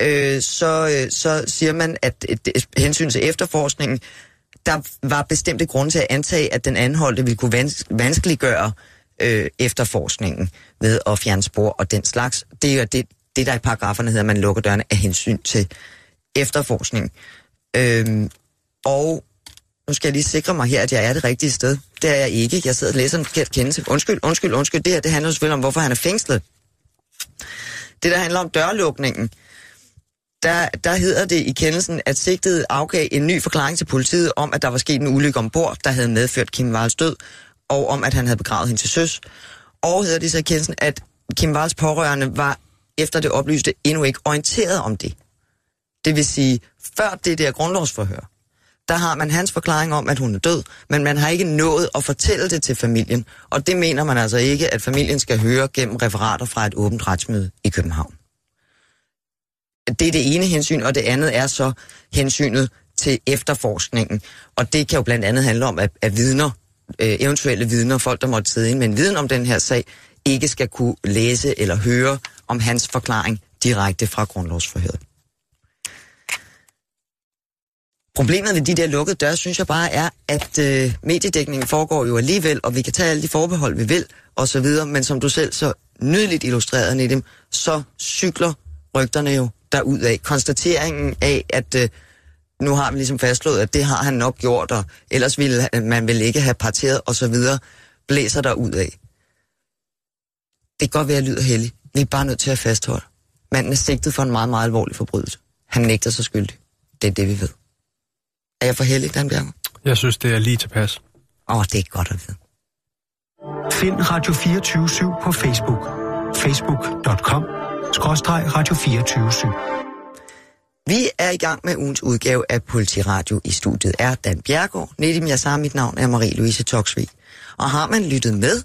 øh, så, øh, så siger man, at et, hensyn til efterforskningen, der var bestemte grunde til at antage, at den anholdte ville kunne vans- vanskeliggøre øh, efterforskningen ved at fjerne spor og den slags. Det er det, det, der i paragraferne hedder, at man lukker dørene af hensyn til efterforskning. Øhm, og nu skal jeg lige sikre mig her, at jeg er det rigtige sted. Det er jeg ikke. Jeg sidder og læser en forkert kendelse. Undskyld, undskyld, undskyld. Det her, det handler selvfølgelig om, hvorfor han er fængslet. Det, der handler om dørlukningen, der, der hedder det i kendelsen, at sigtet afgav en ny forklaring til politiet om, at der var sket en ulykke ombord, der havde medført Kim Wals død, og om, at han havde begravet hende til søs. Og hedder det så i kendelsen, at Kim Wals pårørende var efter det oplyste endnu ikke orienteret om det. Det vil sige, før det der grundlovsforhør, der har man hans forklaring om, at hun er død, men man har ikke nået at fortælle det til familien, og det mener man altså ikke, at familien skal høre gennem referater fra et åbent retsmøde i København. Det er det ene hensyn, og det andet er så hensynet til efterforskningen. Og det kan jo blandt andet handle om, at, at vidner, øh, eventuelle vidner, folk der måtte sidde ind med en viden om den her sag, ikke skal kunne læse eller høre om hans forklaring direkte fra grundlovsforhøret. Problemet ved de der lukkede døre, synes jeg bare er, at øh, mediedækningen foregår jo alligevel, og vi kan tage alle de forbehold, vi vil, og så videre, men som du selv så nydeligt illustrerede i dem, så cykler rygterne jo derud af. Konstateringen af, at øh, nu har vi ligesom fastslået, at det har han nok gjort, og ellers ville øh, man vel ikke have parteret, og så videre, blæser der ud af. Det kan godt være, at jeg lyder heldig. Vi er bare nødt til at fastholde. Manden er sigtet for en meget, meget alvorlig forbrydelse. Han nægter sig skyldig. Det er det, vi ved. Er jeg for heldig, Dan Bjerg? Jeg synes, det er lige tilpas. Åh, oh, det er godt at vide. Find Radio 24 på Facebook. Facebook.com Radio 24 Vi er i gang med ugens udgave af Politiradio. I studiet er Dan Bjergård. Nedim Yassar, mit navn er Marie-Louise Toksvig. Og har man lyttet med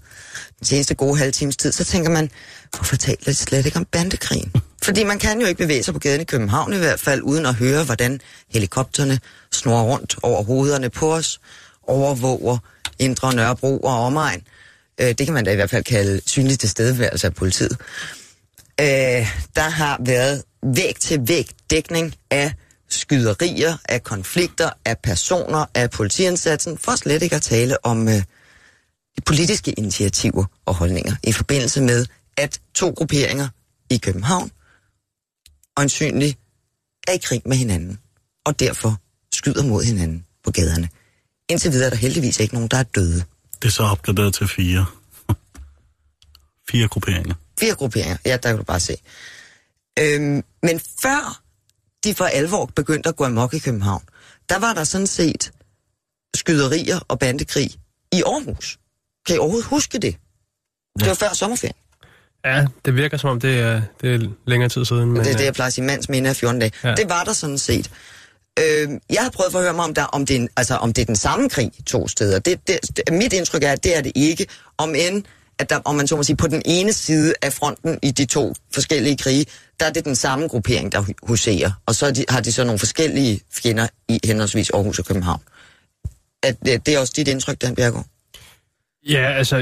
den seneste gode halve times tid, så tænker man, hvorfor taler de slet ikke om bandekrigen? [laughs] Fordi man kan jo ikke bevæge sig på gaden i København i hvert fald, uden at høre, hvordan helikopterne snor rundt over hovederne på os, overvåger Indre Nørrebro og omegn. Øh, det kan man da i hvert fald kalde synlig tilstedeværelse af politiet. Øh, der har været væg til væg dækning af skyderier, af konflikter, af personer, af politiindsatsen, for slet ikke at tale om øh, politiske initiativer og holdninger i forbindelse med, at to grupperinger i København øjensynligt er i krig med hinanden, og derfor skyder mod hinanden på gaderne. Indtil videre er der heldigvis ikke nogen, der er døde. Det er så opgraderet til fire. [laughs] fire grupperinger. Fire grupperinger, ja, der kan du bare se. Øhm, men før de for alvor begyndte at gå amok i København, der var der sådan set skyderier og bandekrig i Aarhus. Kan I overhovedet huske det? Det var før sommerferien. Ja, det virker som om, det er, det er længere tid siden. Men, det er det, øh, jeg plejer at sige, mands minde er 14 dage. Ja. Det var der sådan set. Øh, jeg har prøvet at høre mig om, der, om, det er en, altså, om det er den samme krig to steder. Det, det, det, mit indtryk er, at det er det ikke. Om end, at der, om man så må sige, på den ene side af fronten i de to forskellige krige, der er det den samme gruppering, der hu- huserer. Og så de, har de så nogle forskellige fjender i henholdsvis Aarhus og København. At, det, det er også dit indtryk, Dan Bjergård? Ja, altså,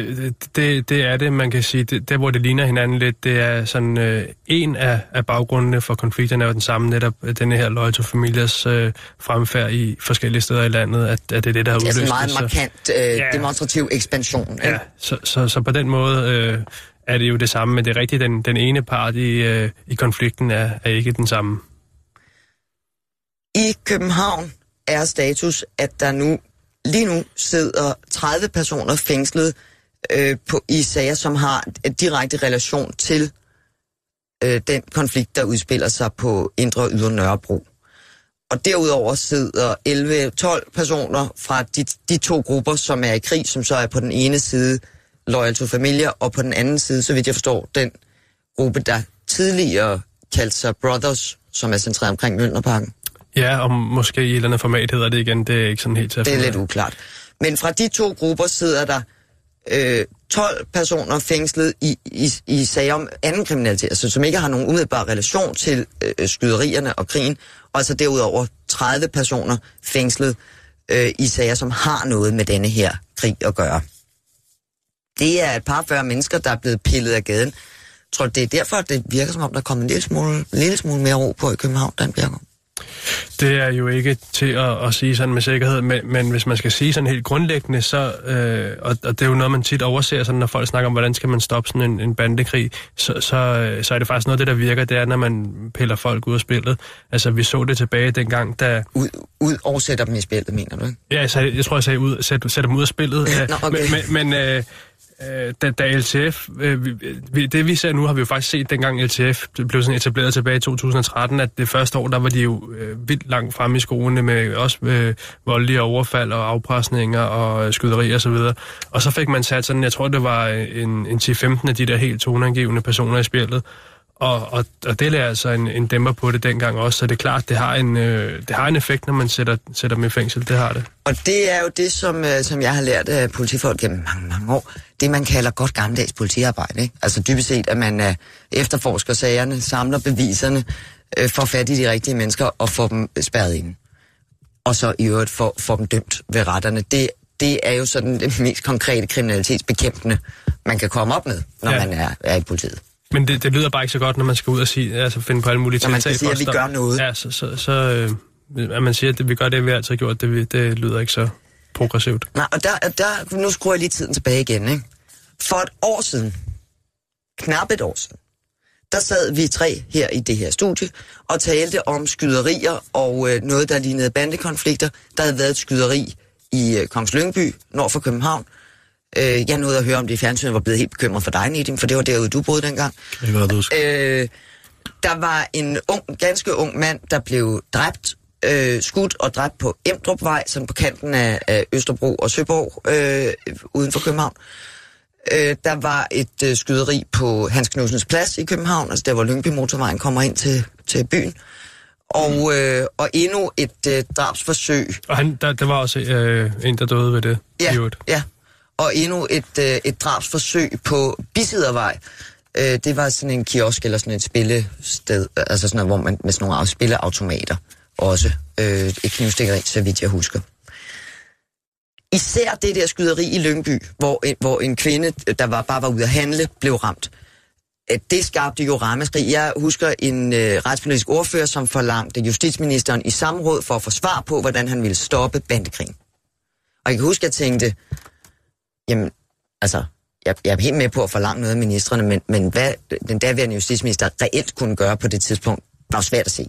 det, det er det, man kan sige. Det, der, hvor det ligner hinanden lidt, det er sådan, øh, en af, af baggrundene for konflikterne er den samme, netop øh, denne her Loyal to Familias øh, fremfærd i forskellige steder i landet, at, at det er det, der har Det er udløst sådan en meget. Så- markant øh, Ja. demonstrativ ekspansion. Ikke? Ja, så, så, så på den måde øh, er det jo det samme, men det er rigtigt, den, den ene part i, øh, i konflikten er, er ikke den samme. I København er status, at der nu lige nu sidder 30 personer fængslet øh, på, i sager, som har en direkte relation til øh, den konflikt, der udspiller sig på Indre og Ydre Nørrebro. Og derudover sidder 11-12 personer fra de, de to grupper, som er i krig, som så er på den ene side Loyal to Familia, og på den anden side, så vidt jeg forstår, den gruppe, der tidligere kaldte sig Brothers, som er centreret omkring Mjølnerparken. Ja, og måske i et eller andet format hedder det igen, det er ikke sådan helt til at Det er lidt uklart. Men fra de to grupper sidder der øh, 12 personer fængslet i, i, i sager om anden kriminalitet, altså som ikke har nogen umiddelbar relation til øh, skyderierne og krigen, og så derudover 30 personer fængslet øh, i sager, som har noget med denne her krig at gøre. Det er et par 40 mennesker, der er blevet pillet af gaden. Jeg tror, det er derfor, at det virker som om, der er kommet en lille smule, en lille smule mere ro på i København, Dan Bjergård. Det er jo ikke til at, at sige sådan med sikkerhed, men, men hvis man skal sige sådan helt grundlæggende, så, øh, og, og det er jo noget, man tit overser, sådan, når folk snakker om, hvordan skal man stoppe sådan en, en bandekrig, så, så, øh, så er det faktisk noget af det, der virker, det er, når man piller folk ud af spillet. Altså, vi så det tilbage dengang, da... Ud, ud og sætter dem i spillet, mener du ikke? Ja, jeg, sagde, jeg tror, jeg sagde ud, sæt, sæt dem ud af spillet. [laughs] Nå, okay. Men, men, men øh, øh, da, da LTF, øh, vi, det vi ser nu, har vi jo faktisk set, dengang LTF blev sådan etableret tilbage i 2013, at det første år, der var de jo øh, vildt langt fremme i skoene med også øh, voldelige overfald og afpresninger og øh, osv. og så videre. Og så fik man sat sådan, jeg tror det var øh, en, en 10-15 af de der helt toneangivende personer i spillet. Og, og, og det er altså en, en dæmper på det dengang også, så det er klart, det har en, øh, det har en effekt, når man sætter, sætter dem i fængsel, det har det. Og det er jo det, som, øh, som jeg har lært af politifolk gennem mange, mange år. Det, man kalder godt gammeldags politiarbejde. Ikke? Altså dybest set, at man øh, efterforsker sagerne, samler beviserne, øh, får fat i de rigtige mennesker og får dem spærret ind. Og så i øvrigt får, får dem dømt ved retterne. Det, det er jo sådan det mest konkrete kriminalitetsbekæmpende, man kan komme op med, når Ja. man er, er i politiet. Men det, det lyder bare ikke så godt, når man skal ud og sige, altså finde på alle mulige Når man skal tiltag sige, at vi gør noget. Ja, så, så, så øh, at man siger, at det, vi gør det, vi altid har gjort, det, det lyder ikke så progressivt. Nej, og der, der, nu skruer jeg lige tiden tilbage igen. Ikke? For et år siden, knap et år siden, der sad vi tre her i det her studie og talte om skyderier og øh, noget, der lignede bandekonflikter. Der havde været et skyderi i øh, Kongens Lyngby, nord for København. Øh, jeg nåede at høre om det i fjernsynet, var blevet helt bekymret for dig, Nedim, for det var derude, du boede dengang. Det godt huske. Øh, der var en ung, ganske ung mand, der blev dræbt, øh, skudt og dræbt på Emdrupvej, sådan på kanten af, af Østerbro og Søborg, øh, uden for København. Øh, der var et øh, skyderi på Hans Knudsens Plads i København, altså der hvor Lyngby Motorvejen kommer ind til, til byen. Og, øh, og endnu et øh, drabsforsøg Og han, der, der var også øh, en, der døde ved det. i Ja, øvrigt. ja. Og endnu et, øh, et drabsforsøg på Bisidervej. Øh, det var sådan en kiosk eller sådan et spillested, altså sådan noget, hvor man med sådan nogle spilleautomater også. Øh, et knivstikkeri, så vidt jeg husker. Især det der skyderi i Lyngby, hvor en, hvor en kvinde, der var, bare var ude at handle, blev ramt. Øh, det skabte jo rammeskrig. Jeg husker en øh, retspolitisk ordfører, som forlangte justitsministeren i samråd for at få svar på, hvordan han ville stoppe bandekrigen. Og jeg kan huske, at jeg tænkte, jamen, altså, jeg, jeg er helt med på at forlange noget af ministerne, men, men hvad den daværende justitsminister reelt kunne gøre på det tidspunkt, var svært at se.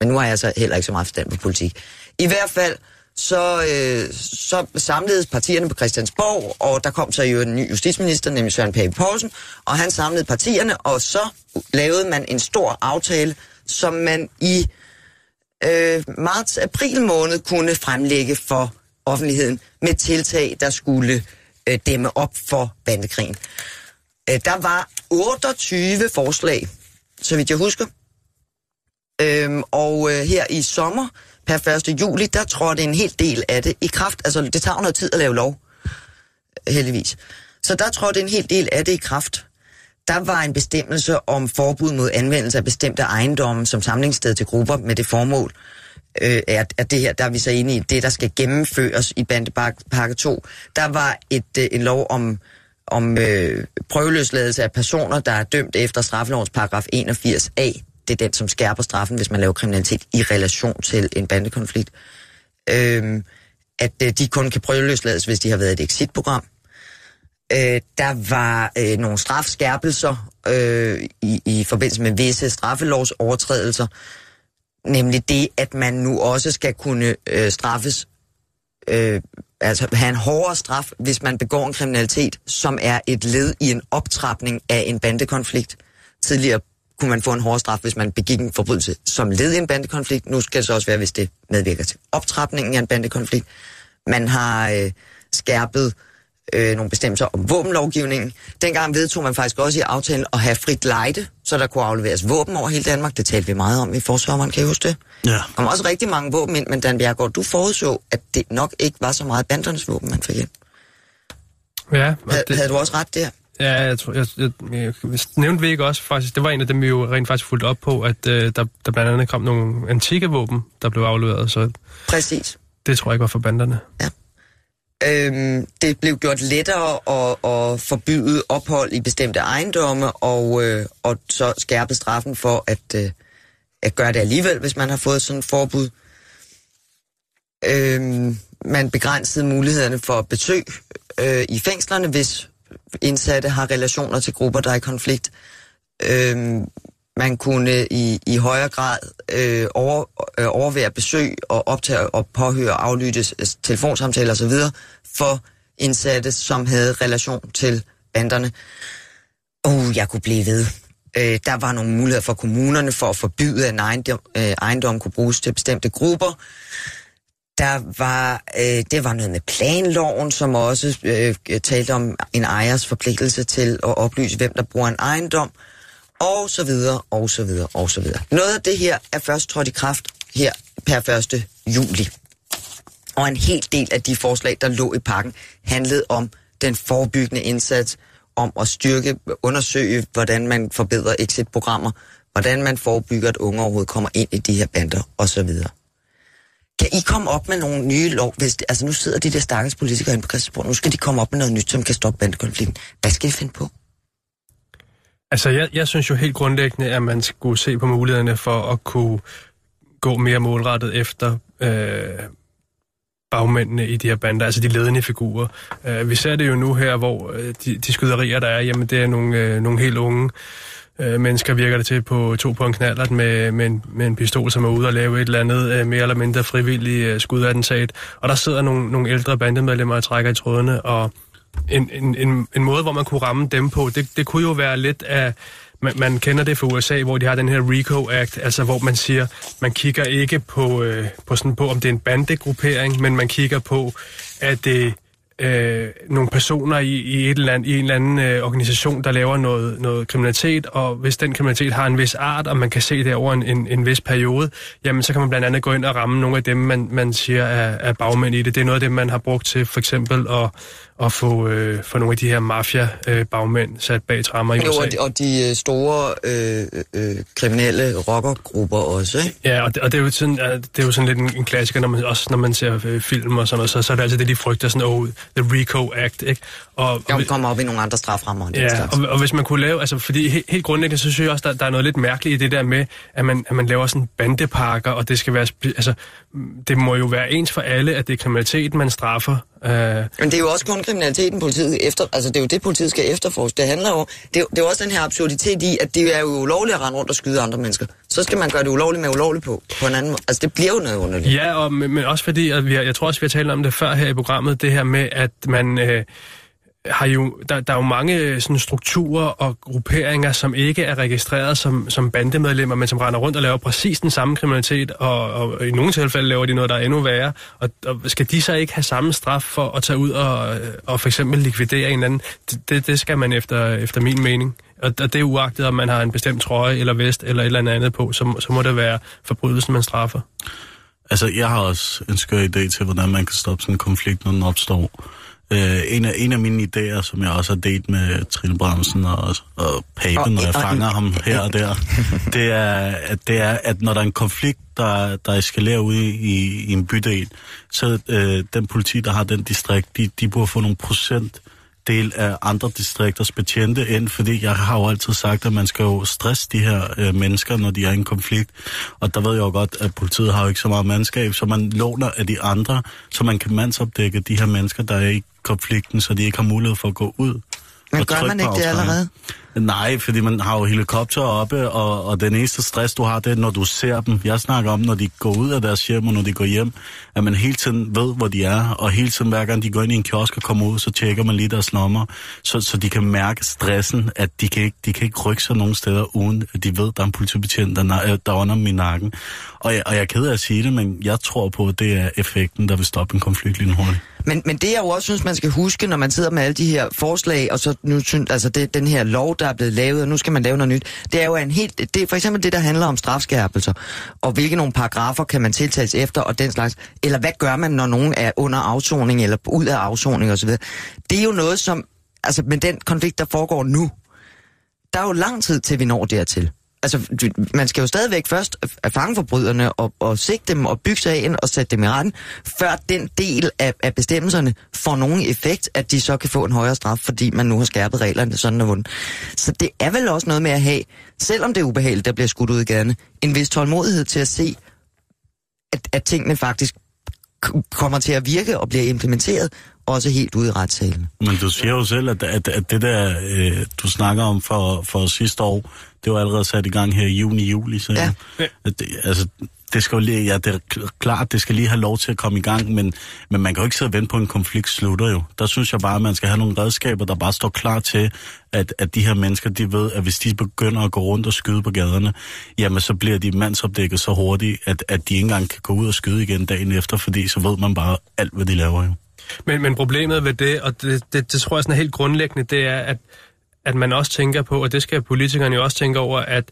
Men nu har jeg så heller ikke så meget forstand på politik. I hvert fald, så, øh, så samledes partierne på Christiansborg, og der kom så jo en ny justitsminister, nemlig Søren Pape Poulsen, og han samlede partierne, og så lavede man en stor aftale, som man i øh, marts-april måned kunne fremlægge for offentligheden med tiltag, der skulle øh, dæmme op for bandekrigen. Øh, der var 28 forslag, så vidt jeg husker. Øhm, og øh, her i sommer, per 1. juli, der trådte en hel del af det i kraft. Altså, det tager noget tid at lave lov, heldigvis. Så der trådte en hel del af det i kraft. Der var en bestemmelse om forbud mod anvendelse af bestemte ejendomme som samlingssted til grupper med det formål, øh, øh, er, er det her, der er vi så enige i, det der skal gennemføres i bandepakke 2. Der var et, øh, en lov om, om øh, prøveløsladelse af personer, der er dømt efter straffelovens paragraf 81a. Det er den, som skærper straffen, hvis man laver kriminalitet i relation til en bandekonflikt. Øh, at øh, de kun kan prøveløslades, hvis de har været i et exitprogram. Øh, der var øh, nogle strafskærpelser øh, i, i forbindelse med visse straffelovsovertrædelser, nemlig det, at man nu også skal kunne øh, straffes, øh, altså have en hårdere straf, hvis man begår en kriminalitet, som er et led i en optrapning af en bandekonflikt. Tidligere kunne man få en hårdere straf, hvis man begik en forbrydelse som led i en bandekonflikt. Nu skal det så også være, hvis det medvirker til optrapningen af en bandekonflikt. Man har øh, skærpet øh, nogle bestemmelser om våbenlovgivningen. Dengang vedtog man faktisk også i aftalen at have frit lejde, så der kunne afleveres våben over hele Danmark. Det talte vi meget om i forsommeren, kan I huske det? Ja. Der kom også rigtig mange våben ind, men Dan Bjergård, du forudså, at det nok ikke var så meget bandernes våben, man fik ind. Ja, Havde, det, havde du også ret der? ja jeg, tror, jeg, jeg, jeg, jeg nævnte vi ikke også faktisk, det var en af dem, vi jo rent faktisk fulgte op på, at øh, der, der blandt andet kom nogle antikke våben, der blev afleveret, så Præcis. det tror jeg ikke var for banderne. Øhm, det blev gjort lettere at, at forbyde ophold i bestemte ejendomme, og, øh, og så skærpe straffen for at, øh, at gøre det alligevel, hvis man har fået sådan et forbud. Øhm, man begrænsede mulighederne for besøg øh, i fængslerne, hvis indsatte har relationer til grupper, der er i konflikt. Øhm, man kunne i, i højere grad øh, over, øh, overvære besøg og optage og påhøre og aflytte telefonsamtaler osv. for indsatte, som havde relation til banderne. Uh, jeg kunne blive ved. Øh, der var nogle muligheder for kommunerne for at forbyde, at en ejendom, øh, ejendom kunne bruges til bestemte grupper. Der var, øh, det var noget med planloven, som også øh, talte om en ejers forpligtelse til at oplyse, hvem der bruger en ejendom, og så videre, og så videre, og så videre. Noget af det her er først trådt i kraft her per 1. juli. Og en hel del af de forslag, der lå i pakken, handlede om den forebyggende indsats, om at styrke, undersøge, hvordan man forbedrer exit-programmer, hvordan man forebygger, at unge overhovedet kommer ind i de her bander, osv. Kan I komme op med nogle nye lov? Hvis det, altså nu sidder de der stakkels politikere inde på Christiansborg, nu skal de komme op med noget nyt, som kan stoppe bandekonflikten. Hvad skal de finde på? Altså, jeg, jeg synes jo helt grundlæggende, at man skulle se på mulighederne for at kunne gå mere målrettet efter øh, bagmændene i de her bander, altså de ledende figurer. Øh, vi ser det jo nu her, hvor øh, de, de skyderier, der er, jamen det er nogle, øh, nogle helt unge øh, mennesker, virker det til, på to på en knallert med, med, en, med en pistol, som er ude og lave et eller andet øh, mere eller mindre frivillig øh, skudattentat. Og der sidder nogle, nogle ældre bandemedlemmer og trækker i trådene, og en, en, en, en måde, hvor man kunne ramme dem på, det, det kunne jo være lidt af... Man, man kender det fra USA, hvor de har den her RICO Act, altså hvor man siger, man kigger ikke på, øh, på, sådan, på om det er en bandegruppering, men man kigger på, at det øh, nogle personer i, i, et eller andet, i en eller anden øh, organisation, der laver noget, noget kriminalitet, og hvis den kriminalitet har en vis art, og man kan se det over en, en, en vis periode, jamen så kan man blandt andet gå ind og ramme nogle af dem, man, man siger er, er bagmænd i det. Det er noget af det, man har brugt til for eksempel at, at få, øh, få nogle af de her mafia-bagmænd sat bag trammer i Jo, USA. og de, og de øh, store øh, øh, kriminelle rockergrupper også, ikke? Ja, og det, og det er jo sådan, det er jo sådan lidt en, en klassiker, når man, også når man ser øh, film og sådan noget, så, så er det altid det, de frygter, sådan, oh, the RICO Act, ikke? Og, og, kommer op i nogle andre straframmer. Ja, og, og hvis man kunne lave, altså fordi helt, helt grundlæggende, så synes jeg også, der, der er noget lidt mærkeligt i det der med, at man, at man laver sådan bandepakker, og det skal være, altså, det må jo være ens for alle, at det er kriminalitet, man straffer. Uh, Men det er jo også kun kriminaliteten, politiet efter... Altså, det er jo det, politiet skal efterforske. Det handler jo... Det er, det er også den her absurditet i, at det er jo ulovligt at rende rundt og skyde andre mennesker. Så skal man gøre det ulovligt med ulovligt på, på en anden måde. Altså, det bliver jo noget underligt. ja, og, men men også fordi, at vi har, jeg tror også, vi har talt om det før her i programmet, det her med, at man... Øh, har jo, der, der er jo mange øh, sådan, strukturer og grupperinger, som ikke er registreret som, som bandemedlemmer, men som render rundt og laver præcis den samme kriminalitet, og, og i nogle tilfælde laver de noget, der er endnu værre. Og, og skal de så ikke have samme straf for at tage ud og, øh, og for eksempel likvidere en anden? Det, det skal man efter, efter min mening. Og, og det er uagtet, om man har en bestemt trøje eller vest eller et eller andet på, så, så må det være forbrydelsen, man straffer. Altså, jeg har også en skør idé til, hvordan man kan stoppe sådan en konflikt, når den opstår. Øh, en, af, en af mine idéer, som jeg også har delt med Trine Bramsen og, og Papen, og, når jeg og, fanger og, ham her og der, [laughs] det er, at, det er, at når der er en konflikt, der, der eskalerer ude i, i, i en bydel, så øh, den politi, der har den distrikt, de, de burde få nogle procent del af andre distrikters betjente ind, fordi jeg har jo altid sagt, at man skal jo stresse de her øh, mennesker, når de er i en konflikt. Og der ved jeg jo godt, at politiet har jo ikke så meget mandskab, så man låner af de andre, så man kan mandsopdække de her mennesker, der er i konflikten, så de ikke har mulighed for at gå ud. Men gør man ikke det allerede? Nej, fordi man har jo helikopter oppe, og, og den eneste stress, du har, det er, når du ser dem. Jeg snakker om, når de går ud af deres hjem, og når de går hjem, at man hele tiden ved, hvor de er, og hele tiden, hver gang de går ind i en kiosk og kommer ud, så tjekker man lige deres lommer, så, så de kan mærke stressen, at de kan, ikke, de kan ikke rykke sig nogen steder, uden at de ved, at der er en politibetjent, der, øh, der under min nakken. Og jeg, og jeg er ked af at sige det, men jeg tror på, at det er effekten, der vil stoppe en konflikt lige hurtigt. Men, men det jeg jo også synes, man skal huske, når man sidder med alle de her forslag, og så nu synes, altså det, den her lov, der er blevet lavet, og nu skal man lave noget nyt, det er jo en helt, det er for eksempel det, der handler om strafskærpelser, og hvilke nogle paragrafer kan man tiltages efter, og den slags, eller hvad gør man, når nogen er under afsoning, eller ud af afsoning osv. Det er jo noget, som, altså med den konflikt, der foregår nu, der er jo lang tid til, vi når dertil altså, man skal jo stadigvæk først fange forbryderne og, og sigte dem og bygge sig ind og sætte dem i retten, før den del af, af bestemmelserne får nogen effekt, at de så kan få en højere straf, fordi man nu har skærpet reglerne sådan og vundet. Så det er vel også noget med at have, selvom det er ubehageligt, der bliver skudt ud i gaderne, en vis tålmodighed til at se, at, at tingene faktisk kommer til at virke og bliver implementeret, også helt ude i retssalen. Men du siger jo selv, at, at, at det der, øh, du snakker om for, for sidste år, det var allerede sat i gang her i juni-juli. Så, ja. At det, altså, det skal jo lige, ja, det er klart, det skal lige have lov til at komme i gang, men, men man kan jo ikke sidde og vente på, at en konflikt slutter jo. Der synes jeg bare, at man skal have nogle redskaber, der bare står klar til, at, at de her mennesker, de ved, at hvis de begynder at gå rundt og skyde på gaderne, jamen så bliver de mandsopdækket så hurtigt, at, at de ikke engang kan gå ud og skyde igen dagen efter, fordi så ved man bare alt, hvad de laver jo. Men, men problemet ved det, og det, det, det tror jeg sådan er helt grundlæggende, det er, at, at man også tænker på, og det skal politikerne jo også tænke over, at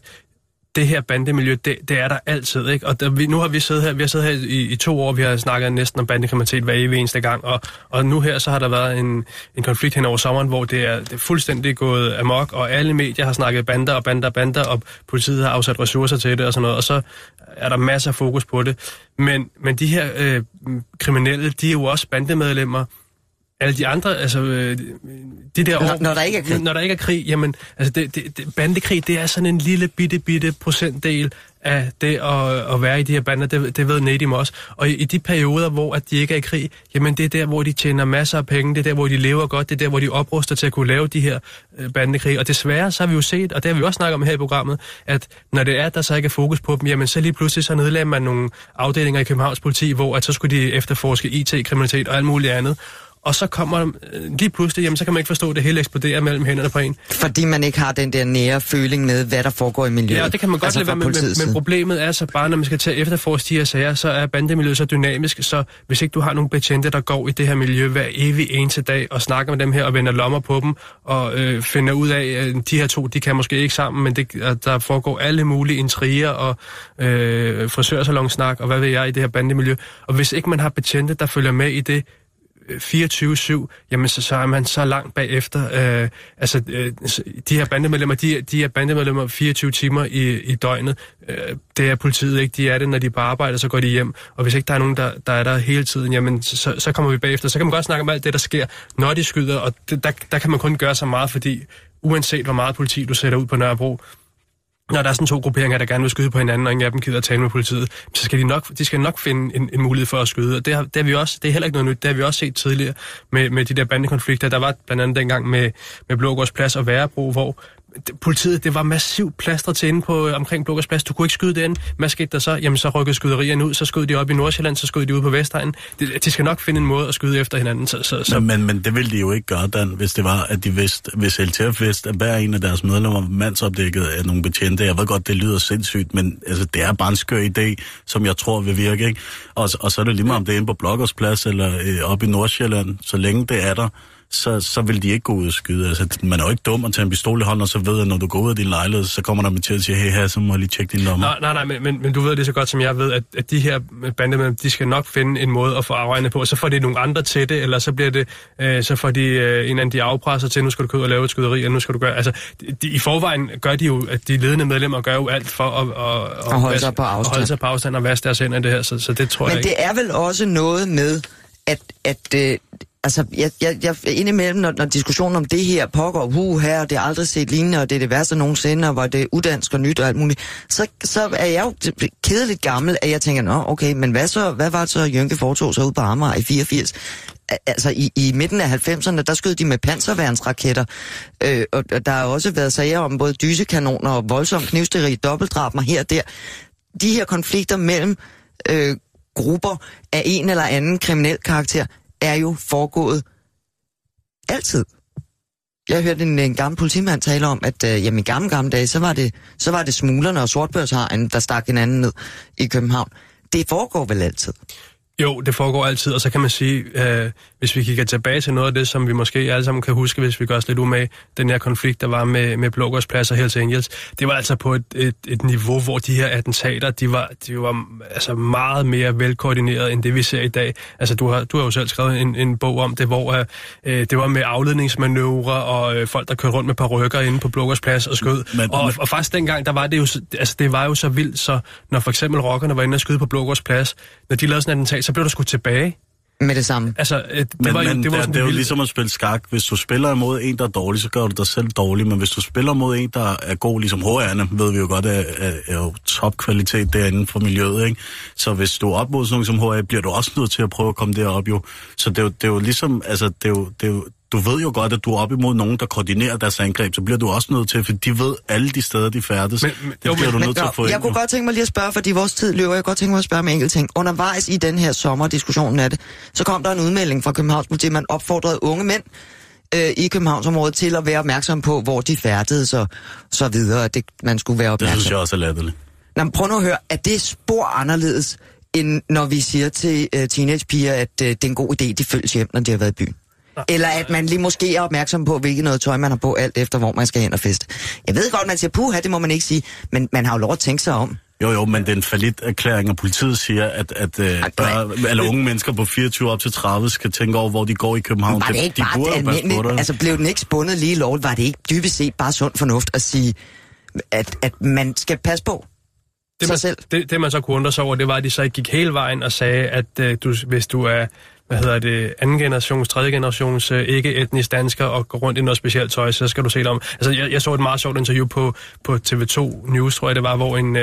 det her bandemiljø, det, det er der altid, ikke? Og der, vi, nu har vi siddet her, vi har siddet her i, i to år, vi har snakket næsten om bandekriminalitet hver evig eneste gang, og, og nu her, så har der været en, en konflikt hen over sommeren, hvor det er, det er fuldstændig gået amok, og alle medier har snakket bander og bander og bander, og politiet har afsat ressourcer til det og sådan noget, og så er der masser af fokus på det. Men, men de her øh, kriminelle, de er jo også bandemedlemmer, alle de andre, altså øh, de der når, år, når der ikke er krig, når der ikke er krig, jamen altså det, det, det, bandekrig, det er sådan en lille bitte bitte procentdel af det at, at være i de her bander, det, det ved Nedim også. Og i, i de perioder, hvor at de ikke er i krig, jamen det er der, hvor de tjener masser af penge, det er der, hvor de lever godt, det er der, hvor de opruster til at kunne lave de her øh, bandekrig. Og desværre, så har vi jo set, og det har vi også snakket om her i programmet, at når det er, der så ikke er fokus på dem, jamen så lige pludselig så nedlægger man nogle afdelinger i Københavns politi, hvor at så skulle de efterforske IT-kriminalitet og alt muligt andet og så kommer øh, lige pludselig, jamen så kan man ikke forstå, at det hele eksploderer mellem hænderne på en. Fordi man ikke har den der nære føling med, hvad der foregår i miljøet. Ja, det kan man godt altså lade være med, men, men problemet er så bare, når man skal til at efterforske de her sager, så er bandemiljøet så dynamisk, så hvis ikke du har nogle betjente, der går i det her miljø hver evig eneste dag og snakker med dem her og vender lommer på dem og øh, finder ud af, at de her to, de kan måske ikke sammen, men det, der foregår alle mulige intriger og øh, frisørsalonsnak og hvad ved jeg i det her bandemiljø. Og hvis ikke man har betjente, der følger med i det, 24-7, jamen så, så er man så langt bagefter. Øh, altså, øh, de her bandemedlemmer, de, de er bandemedlemmer 24 timer i, i døgnet. Øh, det er politiet ikke. De er det, når de bare arbejder, så går de hjem. Og hvis ikke der er nogen, der, der er der hele tiden, jamen så, så kommer vi bagefter. Så kan man godt snakke om alt det, der sker, når de skyder. Og det, der, der kan man kun gøre så meget, fordi uanset hvor meget politi du sætter ud på Nørrebro, når der er sådan to grupperinger, der gerne vil skyde på hinanden, og ingen af dem gider at tale med politiet, så skal de nok, de skal nok finde en, en mulighed for at skyde. Og det har, det har vi også, det er heller ikke noget nyt, det har vi også set tidligere med, med de der bandekonflikter. Der var blandt andet dengang med, med Blågårds Plads og Værebro, hvor politiet, det var massivt plaster til inde på, øh, omkring Blokkers Plads. Du kunne ikke skyde den. Hvad skete der så? Jamen, så rykkede skyderierne ud. Så skød de op i Nordsjælland, så skød de ud på Vestegnen. De, de skal nok finde en måde at skyde efter hinanden. Så, så, så. Men, men, men det ville de jo ikke gøre, Dan, hvis det var, at de vidste, hvis LTF vidste, at hver en af deres medlemmer var mandsopdækket af nogle betjente. Jeg ved godt, det lyder sindssygt, men altså, det er bare en skør idé, som jeg tror vil virke. Ikke? Og, og så er det lige meget, om det er inde på Blokkers Plads eller øh, op i Nordsjælland. Så længe det er der, så, så vil de ikke gå ud og skyde. Altså, man er jo ikke dum at tage en pistol i hånden, og så ved at når du går ud af din lejlighed, så kommer der med til at sige, hey, her, så må jeg lige tjekke din lommer. Nej, nej, nej, men, men, men du ved det så godt, som jeg ved, at, at de her bandemedlemmer, de skal nok finde en måde at få afregnet på. Så får de nogle andre til det, eller så bliver det, øh, så får de øh, en af de afpresser til, nu skal du gå ud og lave et skyderi, og nu skal du gøre... Altså, de, i forvejen gør de jo, at de ledende medlemmer gør jo alt for at, at, at, holde, sig på afstand. At holde sig på afstand og vaske deres hænder i det her, så, så det tror men jeg. Men det er vel også noget med, at, at øh, altså, jeg, jeg, jeg indimellem, når, når diskussionen om det her pågår, hu her, det er aldrig set lignende, og det er det værste nogensinde, og hvor det er udansk og nyt og alt muligt, så, så er jeg jo kedeligt gammel, at jeg tænker, nå, okay, men hvad, så, hvad var det så, Jønke foretog sig ud på Amager i 84? Altså i, i midten af 90'erne, der skød de med panserværnsraketter, øh, og, og der har også været sager om både dysekanoner og voldsom knivsteri, dobbeltdrab mig her og der. De her konflikter mellem øh, grupper af en eller anden kriminel karakter, er jo foregået altid. Jeg hørte en, en gammel politimand tale om, at øh, jamen, i gamle, gamle dage, så var det, så var det smuglerne og sortbørshajen, der stak hinanden ned i København. Det foregår vel altid? Jo, det foregår altid, og så kan man sige, øh, hvis vi kigger tilbage til noget af det, som vi måske alle sammen kan huske, hvis vi gør os lidt umage, den her konflikt, der var med, med Blågårdsplads og Hells Angels, det var altså på et, et, et niveau, hvor de her attentater, de var, de var altså meget mere velkoordineret, end det vi ser i dag. Altså, du har, du har jo selv skrevet en, en bog om det, hvor øh, det var med afledningsmanøvrer og øh, folk, der kørte rundt med par rykker inde på Blågårdsplads og skød. Men, og, og faktisk dengang, der var det jo, altså, det var jo så vildt, så når for eksempel rockerne var inde og skyde på Blågårdsplads, når de lavede sådan en attentat, så blev der skudt tilbage. Med det samme. Altså, det men, var jo, men det, var det, det er jo ligesom at spille skak. Hvis du spiller imod en, der er dårlig, så gør du dig selv dårlig. Men hvis du spiller mod en, der er god, ligesom HR'erne, ved vi jo godt, er, er, er jo topkvalitet derinde for miljøet. Ikke? Så hvis du er op mod sådan som HR, bliver du også nødt til at prøve at komme derop jo. Så det er jo, det er jo ligesom, altså, det er jo, det er jo, du ved jo godt, at du er op imod nogen, der koordinerer deres angreb, så bliver du også nødt til, for de ved alle de steder, de færdes. Men, men, det jo, bliver men, du nødt men, til at få Jeg ind, kunne godt tænke mig lige at spørge, fordi vores tid løber, jeg kunne godt tænke mig at spørge med enkelt ting. Undervejs i den her sommerdiskussionen af det, så kom der en udmelding fra Københavns Politi, man opfordrede unge mænd øh, i Københavnsområdet til at være opmærksom på, hvor de færdedes og så videre, at det, man skulle være opmærksom. Det synes jeg også er latterligt. Nå, prøv nu at høre, er det spor anderledes, end når vi siger til øh, teenagepiger, at øh, det er en god idé, de følges hjem, når de har været i byen? Eller at man lige måske er opmærksom på, hvilket noget tøj man har på, alt efter hvor man skal hen og feste. Jeg ved godt, man siger, puha, det må man ikke sige, men man har jo lov at tænke sig om. Jo, jo, men det er en falit erklæring, og politiet siger, at, at uh, børn, eller unge mennesker på 24 op til 30 skal tænke over, hvor de går i København. Var det ikke de, bare de det almindeligt? Altså, blev den ikke spundet lige lovligt? Var det ikke dybest set bare sund fornuft at sige, at, at man skal passe på det, sig man, selv? Det, det, man så kunne undre sig over, det var, at de så ikke gik hele vejen og sagde, at uh, du, hvis du er hvad hedder det, anden generations, tredje generations uh, ikke-etnisk dansker og går rundt i noget specielt tøj, så skal du se det om. Altså, jeg, jeg så et meget sjovt interview på, på TV2 News, tror jeg det var, hvor en, uh,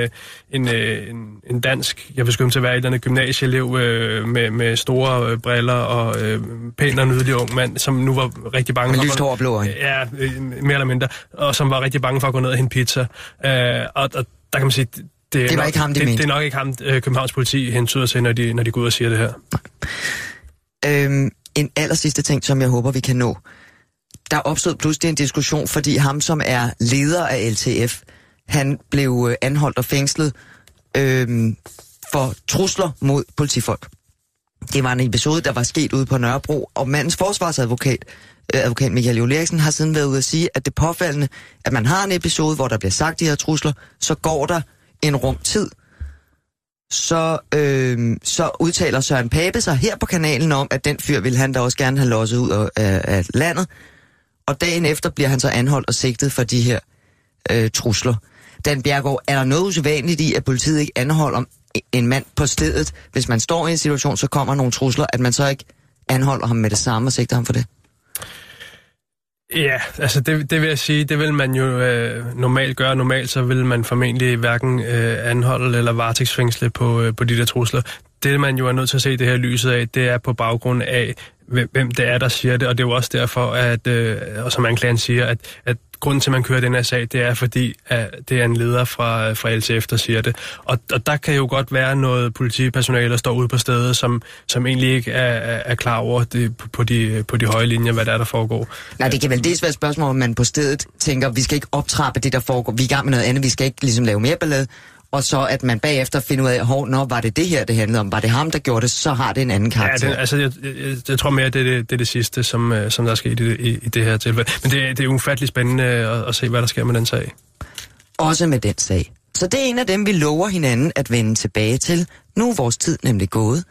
en, uh, en, en dansk, jeg vil skynde til at være et eller andet gymnasieelev uh, med, med store uh, briller og uh, pæn og nydelig ung mand, som nu var rigtig bange med for... Med blå Ja, uh, mere eller mindre. Og som var rigtig bange for at gå ned og hente pizza. Uh, og, og der kan man sige, det, det, var nok, ikke ham, de det, mente. det er nok ikke ham, Københavns politi hentyder til, når de, når de går ud og siger det her. Øhm, en aller sidste ting, som jeg håber, vi kan nå. Der opstod pludselig en diskussion, fordi ham, som er leder af LTF, han blev øh, anholdt og fængslet øhm, for trusler mod politifolk. Det var en episode, der var sket ude på Nørrebro, og mandens forsvarsadvokat, øh, advokat Michael Jule Eriksen, har siden været ude at sige, at det påfaldende, at man har en episode, hvor der bliver sagt de her trusler, så går der en rum tid, så, øh, så udtaler Søren Pape sig her på kanalen om, at den fyr vil han da også gerne have losset ud af, af landet. Og dagen efter bliver han så anholdt og sigtet for de her øh, trusler. Dan Bjergård, er der noget usædvanligt i, at politiet ikke anholder en mand på stedet, hvis man står i en situation, så kommer nogle trusler, at man så ikke anholder ham med det samme og sigter ham for det? Ja, altså det, det vil jeg sige, det vil man jo øh, normalt gøre. Normalt så vil man formentlig hverken øh, anholde eller varetægtsfængsle på, øh, på de der trusler. Det man jo er nødt til at se det her lyset af, det er på baggrund af, hvem, hvem det er, der siger det. Og det er jo også derfor, at, øh, og som anklageren siger, at, at grunden til, at man kører den her sag, det er fordi, at det er en leder fra, fra LTF, der siger det. Og, og der kan jo godt være noget politipersonale, der står ude på stedet, som, som egentlig ikke er, er klar over det, på, de, på de høje linjer, hvad der er, der foregår. Nej, det kan vel dels være et spørgsmål, om man på stedet tænker, vi skal ikke optrappe det, der foregår. Vi er i gang med noget andet, vi skal ikke ligesom lave mere ballade og så at man bagefter finder ud af, hov, når var det det her, det handlede om, var det ham, der gjorde det, så har det en anden karakter. Ja, det, altså, jeg, jeg, jeg tror mere, at det, er det, det det sidste, som, øh, som der er sket i, i, i det her tilfælde. Men det, det er ufatteligt spændende at, at se, hvad der sker med den sag. Også med den sag. Så det er en af dem, vi lover hinanden at vende tilbage til. Nu er vores tid nemlig gået.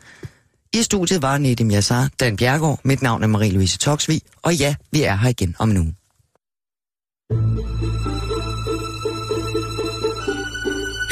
I studiet var Nedim Yassar, Dan Bjergård, mit navn er Marie-Louise Toksvig, og ja, vi er her igen om nu.